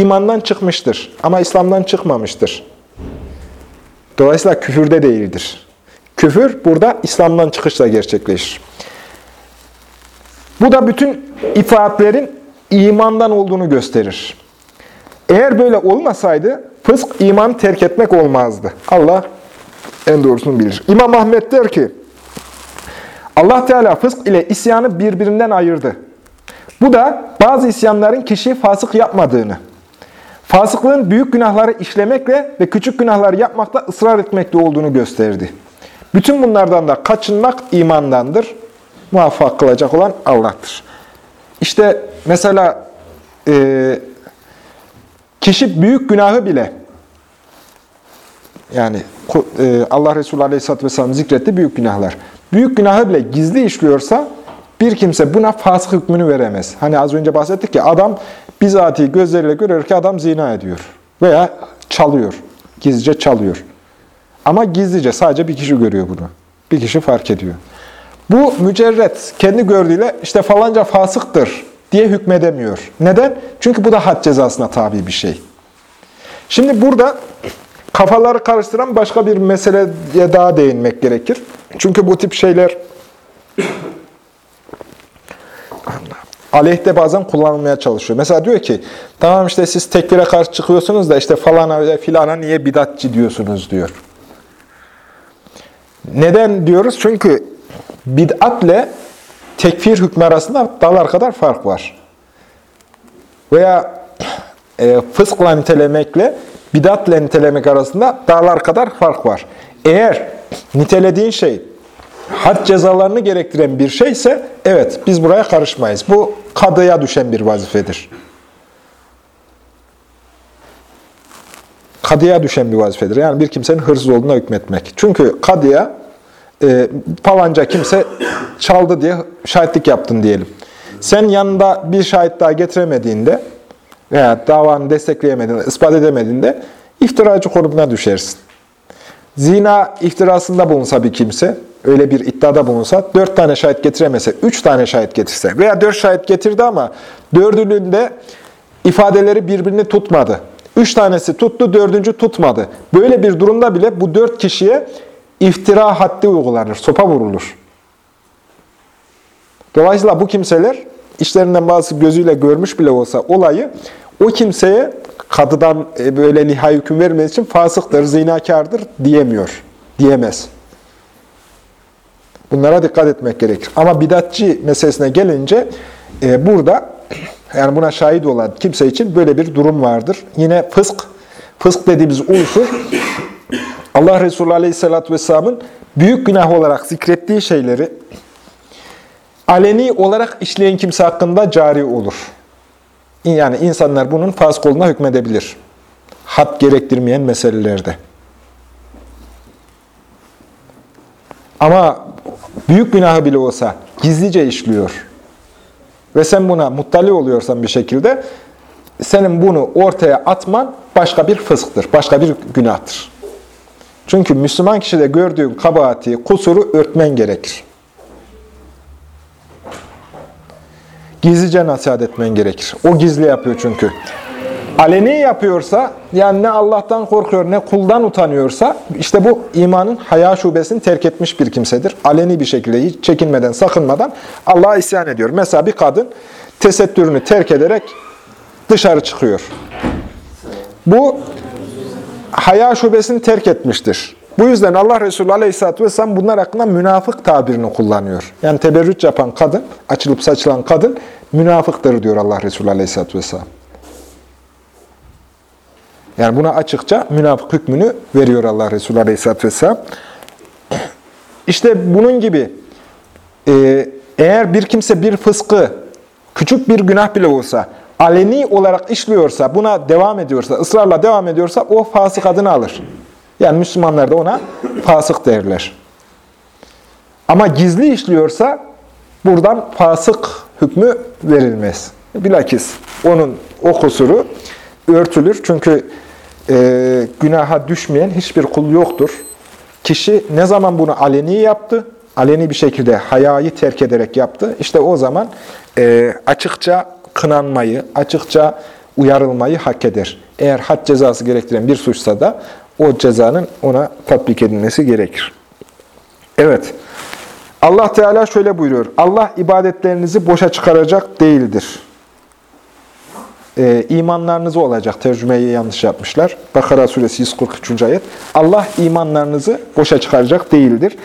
imandan çıkmıştır ama İslam'dan çıkmamıştır. Dolayısıyla küfürde değildir. Küfür burada İslam'dan çıkışla gerçekleşir. Bu da bütün itaatlerin imandan olduğunu gösterir. Eğer böyle olmasaydı fısk iman terk etmek olmazdı. Allah en doğrusunu bilir. İmam Ahmet der ki, Allah Teala fısk ile isyanı birbirinden ayırdı. Bu da bazı isyanların kişiyi fasık yapmadığını, fasıklığın büyük günahları işlemekle ve küçük günahları yapmakta ısrar etmekte olduğunu gösterdi. Bütün bunlardan da kaçınmak imandandır. Muvaffak kılacak olan Allah'tır. İşte mesela e, kişi büyük günahı bile yani e, Allah Resulü Aleyhisselatü Vesselam zikretti büyük günahlar. Büyük günahı bile gizli işliyorsa bir kimse buna fasık hükmünü veremez. Hani az önce bahsettik ki adam bizatihi gözleriyle görüyor ki adam zina ediyor veya çalıyor, gizlice çalıyor. Ama gizlice sadece bir kişi görüyor bunu. Bir kişi fark ediyor. Bu mücerret kendi gördüğüyle işte falanca fasıktır diye hükmedemiyor. Neden? Çünkü bu da had cezasına tabi bir şey. Şimdi burada kafaları karıştıran başka bir meseleye daha değinmek gerekir. Çünkü bu tip şeyler aleyhte bazen kullanılmaya çalışıyor. Mesela diyor ki, tamam işte siz tekfire karşı çıkıyorsunuz da işte falana ve filana niye bidatçı diyorsunuz diyor. Neden diyoruz? Çünkü bid'atle tekfir hükmü arasında dağlar kadar fark var. Veya e, fıskla nitelemekle bidatle nitelemek arasında dağlar kadar fark var. Eğer nitelediğin şey had cezalarını gerektiren bir şeyse evet biz buraya karışmayız. Bu kadıya düşen bir vazifedir. Kadıya düşen bir vazifedir. Yani bir kimsenin hırsız olduğuna hükmetmek. Çünkü kadıya e, falanca kimse çaldı diye şahitlik yaptın diyelim. Sen yanında bir şahit daha getiremediğinde veya davanı destekleyemediğinde, ispat edemediğinde iftiracı konumuna düşersin. Zina iftirasında bulunsa bir kimse, öyle bir iddiada bulunsa, dört tane şahit getiremese, üç tane şahit getirse veya dört şahit getirdi ama dördünün ifadeleri birbirini tutmadı. Üç tanesi tuttu, dördüncü tutmadı. Böyle bir durumda bile bu dört kişiye iftira haddi uygulanır, sopa vurulur. Dolayısıyla bu kimseler işlerinden bazı gözüyle görmüş bile olsa olayı o kimseye kadıdan e, böyle liha hüküm vermesi için fasıktır, zinakardır diyemiyor, diyemez. Bunlara dikkat etmek gerekir. Ama bidatçı meselesine gelince e, burada yani buna şahit olan kimse için böyle bir durum vardır. Yine fısk, fısk dediğimiz unsur Allah Resulü Aleyhisselatü Vesselam'ın büyük günah olarak zikrettiği şeyleri aleni olarak işleyen kimse hakkında cari olur. Yani insanlar bunun fasık olduğuna hükmedebilir. Had gerektirmeyen meselelerde. Ama büyük günahı bile olsa gizlice işliyor ve sen buna muttali oluyorsan bir şekilde senin bunu ortaya atman başka bir fısktır, başka bir günahtır. Çünkü Müslüman kişide gördüğün kabahati, kusuru örtmen gerekir. Gizlice nasihat etmen gerekir. O gizli yapıyor çünkü. Aleni yapıyorsa, yani ne Allah'tan korkuyor ne kuldan utanıyorsa, işte bu imanın haya şubesini terk etmiş bir kimsedir. Aleni bir şekilde hiç çekinmeden, sakınmadan Allah'a isyan ediyor. Mesela bir kadın tesettürünü terk ederek dışarı çıkıyor. Bu haya şubesini terk etmiştir. Bu yüzden Allah Resulü Aleyhisselatü Vesselam bunlar hakkında münafık tabirini kullanıyor. Yani teberrüç yapan kadın, açılıp saçılan kadın münafıktır diyor Allah Resulü Aleyhisselatü Vesselam. Yani buna açıkça münafık hükmünü veriyor Allah Resulü Aleyhisselatü Vesselam. İşte bunun gibi e, eğer bir kimse bir fıskı, küçük bir günah bile olsa, aleni olarak işliyorsa, buna devam ediyorsa, ısrarla devam ediyorsa o fasık adını alır. Yani Müslümanlar da ona fasık derler. Ama gizli işliyorsa buradan fasık hükmü verilmez. Bilakis onun o kusuru örtülür. Çünkü e, günaha düşmeyen hiçbir kul yoktur. Kişi ne zaman bunu aleni yaptı, aleni bir şekilde hayayı terk ederek yaptı, işte o zaman e, açıkça kınanmayı, açıkça uyarılmayı hak eder. Eğer had cezası gerektiren bir suçsa da o cezanın ona tatbik edilmesi gerekir. Evet. Allah Teala şöyle buyuruyor. Allah ibadetlerinizi boşa çıkaracak değildir e, imanlarınızı olacak. Tercümeyi yanlış yapmışlar. Bakara suresi 143. ayet. Allah imanlarınızı boşa çıkaracak değildir.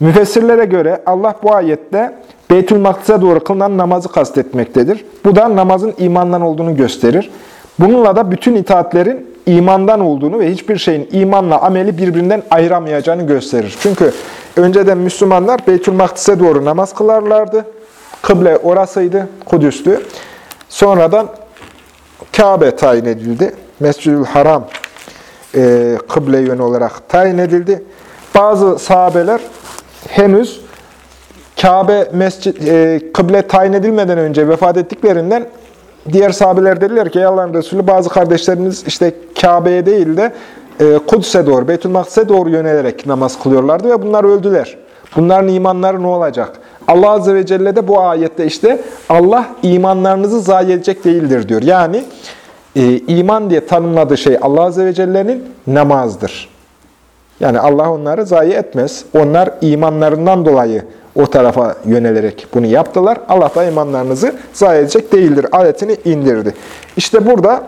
Müfessirlere göre Allah bu ayette Beytül Makdis'e doğru kılınan namazı kastetmektedir. Bu da namazın imandan olduğunu gösterir. Bununla da bütün itaatlerin imandan olduğunu ve hiçbir şeyin imanla ameli birbirinden ayıramayacağını gösterir. Çünkü önceden Müslümanlar Beytül Makdis'e doğru namaz kılarlardı. Kıble orasıydı, Kudüs'tü. Sonradan Kabe tayin edildi. Mescid-ül Haram e, kıble yönü olarak tayin edildi. Bazı sahabeler henüz Kabe mescid, e, kıble tayin edilmeden önce vefat ettiklerinden diğer sahabeler dediler ki Allah'ın Resulü bazı kardeşleriniz işte Kabe'ye değil de e, Kudüs'e doğru, Beytül Makdis'e doğru yönelerek namaz kılıyorlardı ve bunlar öldüler. Bunların imanları ne olacak? Allah Azze ve Celle de bu ayette işte Allah imanlarınızı zayi edecek değildir diyor. Yani e, iman diye tanımladığı şey Allah Azze ve Celle'nin namazdır. Yani Allah onları zayi etmez. Onlar imanlarından dolayı o tarafa yönelerek bunu yaptılar. Allah da imanlarınızı zayi edecek değildir. Ayetini indirdi. İşte burada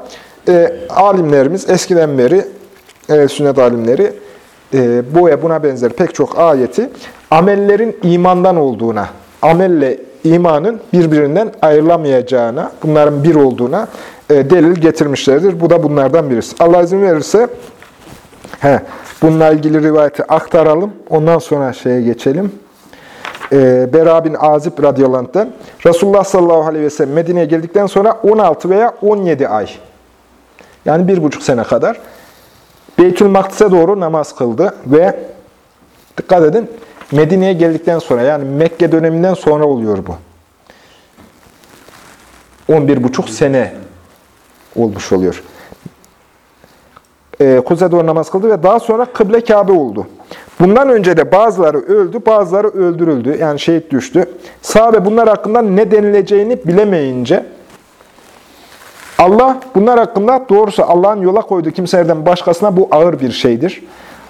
e, alimlerimiz eskiden beri, evet, sünnet alimleri e, bu ve buna benzer pek çok ayeti amellerin imandan olduğuna, amelle imanın birbirinden ayrılamayacağına, bunların bir olduğuna e, delil getirmişlerdir. Bu da bunlardan birisi. Allah izin verirse he, bununla ilgili rivayeti aktaralım. Ondan sonra şeye geçelim. E, Bera bin Azib radıyallahu Resulullah sallallahu aleyhi ve sellem Medine'ye geldikten sonra 16 veya 17 ay yani bir buçuk sene kadar Beytül Makdis'e doğru namaz kıldı ve dikkat edin Medine'ye geldikten sonra yani Mekke döneminden sonra oluyor bu. 11 buçuk sene olmuş oluyor. Ee, kuzeye doğru namaz kıldı ve daha sonra kıble Kabe oldu. Bundan önce de bazıları öldü, bazıları öldürüldü. Yani şehit düştü. Sahabe bunlar hakkında ne denileceğini bilemeyince Allah bunlar hakkında doğrusu Allah'ın yola koyduğu kimselerden başkasına bu ağır bir şeydir.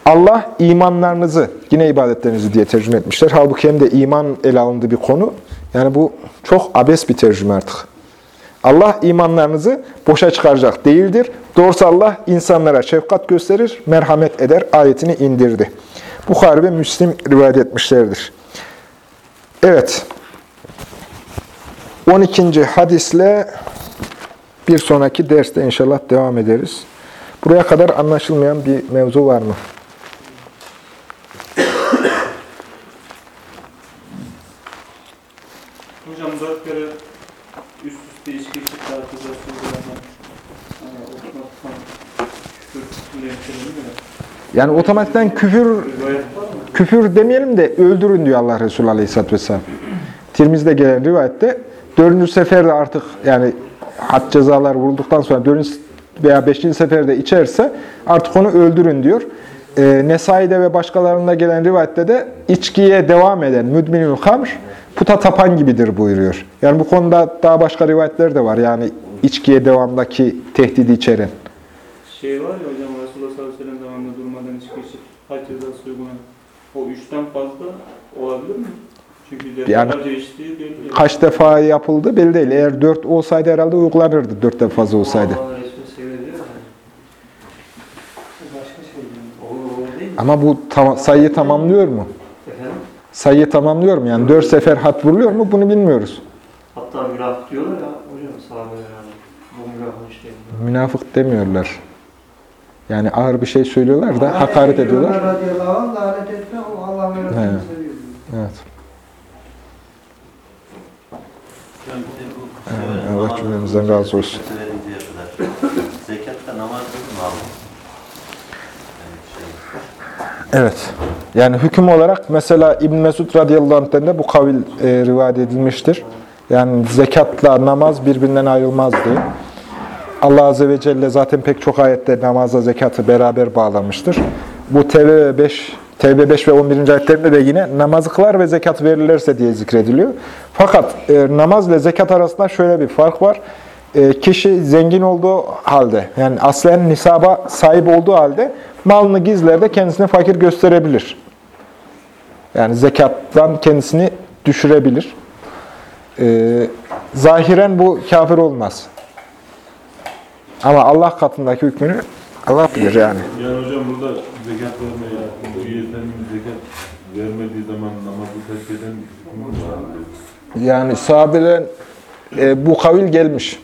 Allah imanlarınızı, yine ibadetlerinizi diye tercüme etmişler. Halbuki hem de iman ele alındığı bir konu. Yani bu çok abes bir tercüme artık. Allah imanlarınızı boşa çıkaracak değildir. Doğrusu Allah insanlara şefkat gösterir, merhamet eder ayetini indirdi. Bukhari ve Müslim rivayet etmişlerdir. Evet. 12. hadisle bir sonraki derste inşallah devam ederiz. Buraya kadar anlaşılmayan bir mevzu var mı? Hocam dört kere üst üste içki içip tartışacağız de Yani otomatikten küfür küfür demeyelim de öldürün diyor Allah Resulü Aleyhisselatü Vesselam. Tirmiz'de gelen rivayette dördüncü seferde artık yani had cezalar vurulduktan sonra dördüncü veya beşinci seferde içerse artık onu öldürün diyor. Ee, Nesai'de ve başkalarında gelen rivayette de içkiye devam eden müdminül hamr puta tapan gibidir buyuruyor. Yani bu konuda daha başka rivayetler de var. Yani içkiye devamdaki tehdidi içeren. Şey var ya hocam Resulullah sallallahu aleyhi ve sellem zamanında durmadan içki içip had cezası uygulanan o üçten fazla olabilir mi? Çünkü belli. Kaç defa yapıldı belli değil. Eğer dört olsaydı herhalde uygulanırdı dörtten fazla olsaydı. Allah'ın. Başka şey yani. Ama bu tam- sayıyı tamamlıyor mu? Efendim? Sayıyı tamamlıyor mu? Yani dört sefer hat vuruluyor mu? Bunu bilmiyoruz. Hatta münafık diyorlar ya hocam sahabeler yani. Bu münafık işte. Münafık demiyorlar. Yani ağır bir şey söylüyorlar da hakaret ediyorlar. Lanet etme o Allah ve Resulü He. seviyor. Evet. Sefer Allah cümlemizden razı olsun. Zekatta namaz şey, Evet. Yani hüküm olarak mesela İbn Mesud radıyallahu anh'ten de bu kavil e, rivayet edilmiştir. Yani zekatla namaz birbirinden ayrılmaz diye. Allah Azze ve Celle zaten pek çok ayette namazla zekatı beraber bağlamıştır. Bu Tevbe 5, Tevbe 5 ve 11. ayetlerinde de yine namazı kılar ve zekat verilirse diye zikrediliyor. Fakat e, namaz ile zekat arasında şöyle bir fark var. E, kişi zengin olduğu halde, yani aslen nisaba sahip olduğu halde malını gizler de kendisine fakir gösterebilir. Yani zekattan kendisini düşürebilir. E, zahiren bu kafir olmaz. Ama Allah katındaki hükmünü Allah bilir yani. Yani hocam burada zekat vermeye, üyelerinin zekat vermediği zaman namazı terk eden? Yani sahabelerin e, bu kavil gelmiş.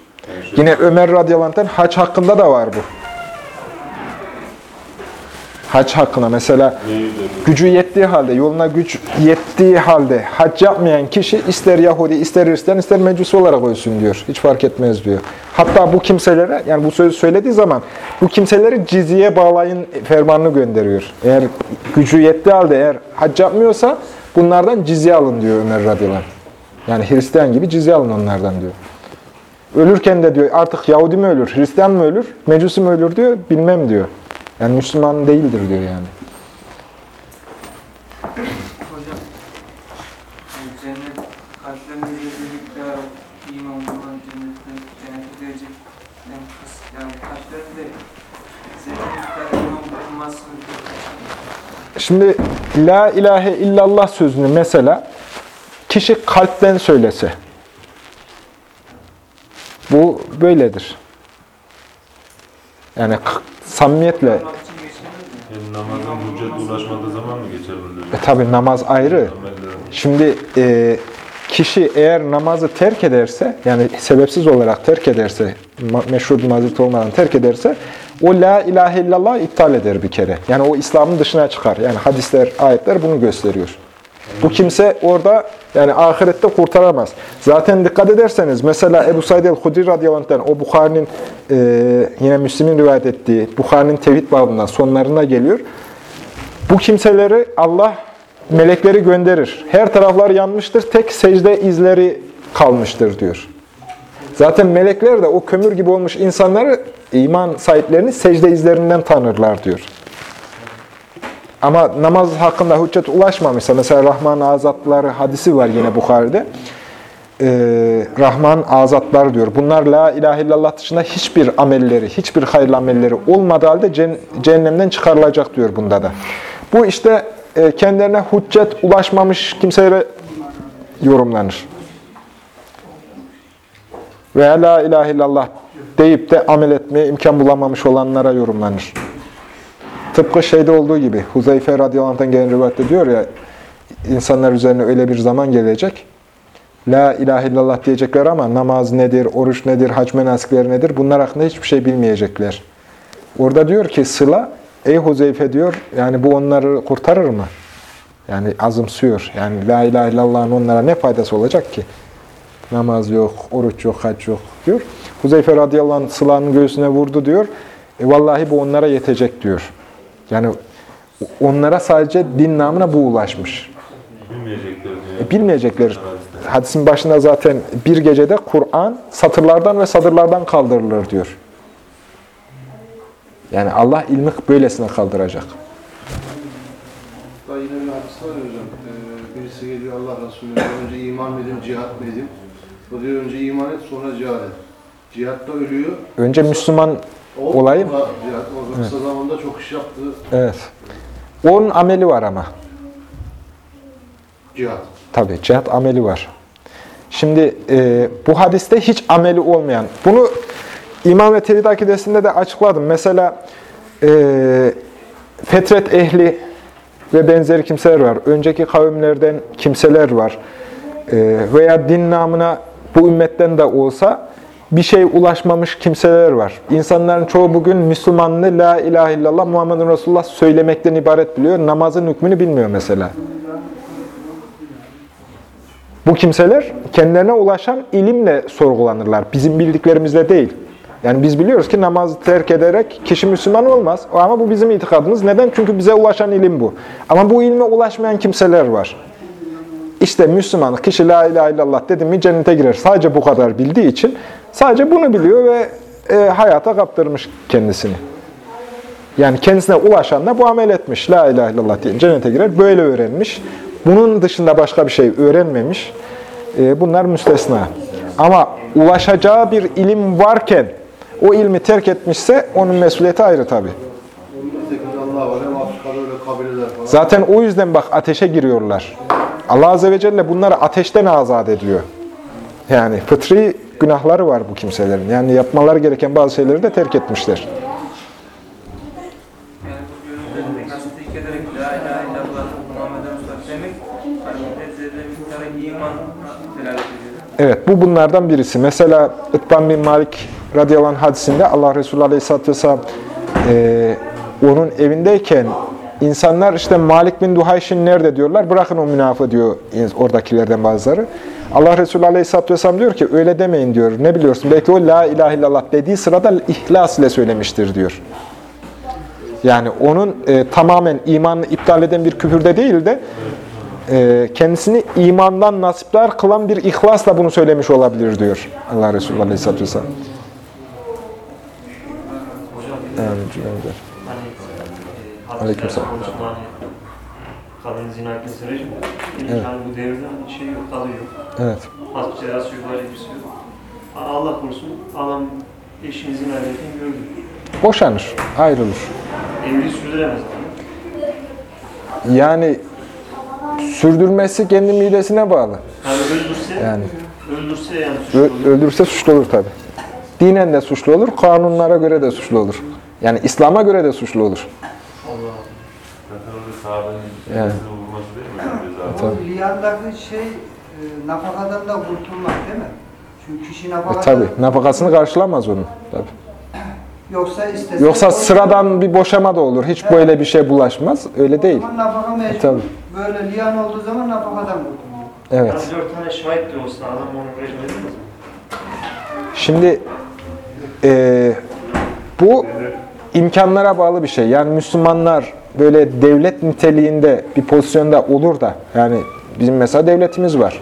Yine Ömer radıyallahu anh'tan hac hakkında da var bu. Hac hakkında mesela gücü yettiği halde, yoluna güç yettiği halde hac yapmayan kişi ister Yahudi, ister Hristiyan, ister Mecusi olarak ölsün diyor. Hiç fark etmez diyor. Hatta bu kimselere, yani bu sözü söylediği zaman bu kimseleri ciziye bağlayın fermanını gönderiyor. Eğer gücü yettiği halde eğer hac yapmıyorsa bunlardan cizye alın diyor Ömer radıyallahu. Yani Hristiyan gibi cizye alın onlardan diyor. Ölürken de diyor artık Yahudi mi ölür, Hristiyan mı ölür, Mecusi mi ölür diyor, bilmem diyor. Yani Müslüman değildir diyor yani. Hocam yani cennet kalplerinde birlikte iman olan cennette cennete girecek yani, kıs- yani kalplerinde zerre iman bulunması Şimdi La ilahe illallah sözünü mesela kişi kalpten söylese bu böyledir. Yani samimiyetle yani namazın hüccete ulaşmadığı zaman mı geçer böyle? e, tabi namaz ayrı. Şimdi e, kişi eğer namazı terk ederse, yani sebepsiz olarak terk ederse, meşru bir mazeret olmadan terk ederse, o la ilahe illallah iptal eder bir kere. Yani o İslam'ın dışına çıkar. Yani hadisler, ayetler bunu gösteriyor. Bu kimse orada yani ahirette kurtaramaz. Zaten dikkat ederseniz mesela Ebu Said el-Hudri radıyallahu anh'tan o Bukhari'nin e, yine Müslim'in rivayet ettiği Bukhari'nin tevhid babından sonlarına geliyor. Bu kimseleri Allah melekleri gönderir. Her taraflar yanmıştır. Tek secde izleri kalmıştır diyor. Zaten melekler de o kömür gibi olmuş insanları iman sahiplerini secde izlerinden tanırlar diyor. Ama namaz hakkında hüccet ulaşmamışsa, mesela Rahman azatları hadisi var yine Bukhari'de. Ee, Rahman azatlar diyor. Bunlar la ilahe illallah dışında hiçbir amelleri, hiçbir hayırlı amelleri olmadığı halde cehennemden çıkarılacak diyor bunda da. Bu işte e, kendilerine hüccet ulaşmamış kimselere yorumlanır. Veya la ilahe illallah deyip de amel etmeye imkan bulamamış olanlara yorumlanır. Tıpkı şeyde olduğu gibi, Huzeyfe radıyallahu gelen rivayette diyor ya, insanlar üzerine öyle bir zaman gelecek, La ilahe illallah diyecekler ama namaz nedir, oruç nedir, hac menasikleri nedir, bunlar hakkında hiçbir şey bilmeyecekler. Orada diyor ki Sıla, ey Huzeyfe diyor, yani bu onları kurtarır mı? Yani azımsıyor. Yani la ilahe illallah'ın onlara ne faydası olacak ki? Namaz yok, oruç yok, hac yok diyor. Huzeyfe radıyallahu anh Sıla'nın göğsüne vurdu diyor. E, vallahi bu onlara yetecek diyor. Yani onlara sadece din namına bu ulaşmış. Bilmeyecekler. E, bilmeyecekler. Hadisin başında zaten bir gecede Kur'an satırlardan ve sadırlardan kaldırılır diyor. Yani Allah ilmi böylesine kaldıracak. Daha yine bir hadis var ya hocam. Ee, birisi geliyor Allah Resulü'ne önce iman edeyim, cihat mı edeyim? O diyor önce iman et sonra cihat et. Cihatta ölüyor. Önce Müslüman O, Olayı-. O kısa zamanda çok iş yaptı. evet. Onun ameli var ama. Cihat. Tabii cihat ameli var. Şimdi e, bu hadiste hiç ameli olmayan, bunu İmam ve Tevhid Akidesi'nde de açıkladım. Mesela e, fetret ehli ve benzeri kimseler var. Önceki kavimlerden kimseler var. E, veya din namına bu ümmetten de olsa bir şey ulaşmamış kimseler var. İnsanların çoğu bugün Müslümanlığı La ilahe illallah Muhammedun Resulullah söylemekten ibaret biliyor. Namazın hükmünü bilmiyor mesela. Bu kimseler kendilerine ulaşan ilimle sorgulanırlar. Bizim bildiklerimizle değil. Yani biz biliyoruz ki namazı terk ederek kişi Müslüman olmaz. Ama bu bizim itikadımız. Neden? Çünkü bize ulaşan ilim bu. Ama bu ilme ulaşmayan kimseler var. İşte Müslümanlık, kişi la ilahe illallah dedi mi cennete girer. Sadece bu kadar bildiği için sadece bunu biliyor ve e, hayata kaptırmış kendisini. Yani kendisine ulaşan da bu amel etmiş. La ilahe illallah diye cennete girer. Böyle öğrenmiş. Bunun dışında başka bir şey öğrenmemiş. E, bunlar müstesna. Ama ulaşacağı bir ilim varken o ilmi terk etmişse onun mesuliyeti ayrı falan. Zaten o yüzden bak ateşe giriyorlar. Allah Azze ve Celle bunları ateşten azat ediyor. Yani fıtri günahları var bu kimselerin. Yani yapmaları gereken bazı şeyleri de terk etmişler. Evet, bu bunlardan birisi. Mesela İtban bin Malik radıyallahu anh hadisinde Allah Resulü aleyhisselatü vesselam e, onun evindeyken insanlar işte Malik bin Duhayşin nerede diyorlar. Bırakın o münafı diyor oradakilerden bazıları. Allah Resulü aleyhisselatü vesselam diyor ki öyle demeyin diyor. Ne biliyorsun? Belki o la ilahe illallah dediği sırada ihlas ile söylemiştir diyor. Yani onun e, tamamen imanını iptal eden bir küfürde değil de e, kendisini imandan nasipler kılan bir ihlasla bunu söylemiş olabilir diyor Allah Resulü Aleyhisselatü Vesselam. Evet, Aleykümselam. konusunda hani kadın zina etmesi rejim. Evet. Yani bu devirde şey yok, tadı yok. Evet. Az bir şey, az yok, şey. Allah korusun, adam eşini zina ederken gördü. Boşanır, ayrılır. Evliliği sürdüremez. Yani sürdürmesi kendi midesine bağlı. Yani öldürse, Yani öldürse yani suçlu olur. öldürürse suçlu olur tabi. Dinen de suçlu olur, kanunlara göre de suçlu olur. Yani İslam'a göre de suçlu olur. Sahabenin Yani. vurması değil mi? Tabii. Bu liyandaki şey e, nafakadan da kurtulmak değil mi? Çünkü kişi E, nafakadan tabi. Nafakasını karşılamaz onun. Tabii. yoksa istese Yoksa sıradan bir boşama da olur. Hiç böyle bir şey bulaşmaz. Öyle değil. O zaman nafaka mecbur. tabii. Böyle liyan olduğu zaman nafakadan kurtuluyor. Evet. Yani dört tane şahit de olsa adam onu rejim mi? Şimdi e, bu imkanlara bağlı bir şey. Yani Müslümanlar böyle devlet niteliğinde bir pozisyonda olur da yani bizim mesela devletimiz var.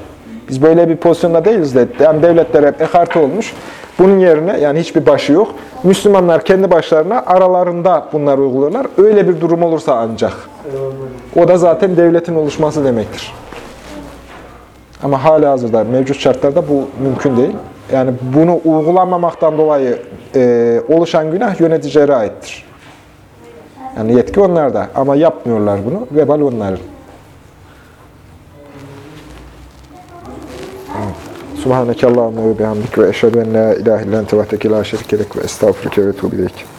Biz böyle bir pozisyonda değiliz de yani devletler hep ekarte olmuş. Bunun yerine yani hiçbir başı yok. Müslümanlar kendi başlarına aralarında bunları uyguluyorlar. Öyle bir durum olursa ancak. O da zaten devletin oluşması demektir. Ama hala hazırda mevcut şartlarda bu mümkün değil. Yani bunu uygulamamaktan dolayı e, oluşan günah yöneticilere aittir. Yani yetki onlarda ama yapmıyorlar bunu. Vebal onların. Subhaneke ve bihamdik ve eşhedü en la ilahe illen tevahdeke ve estağfurüke ve tuğbileyk.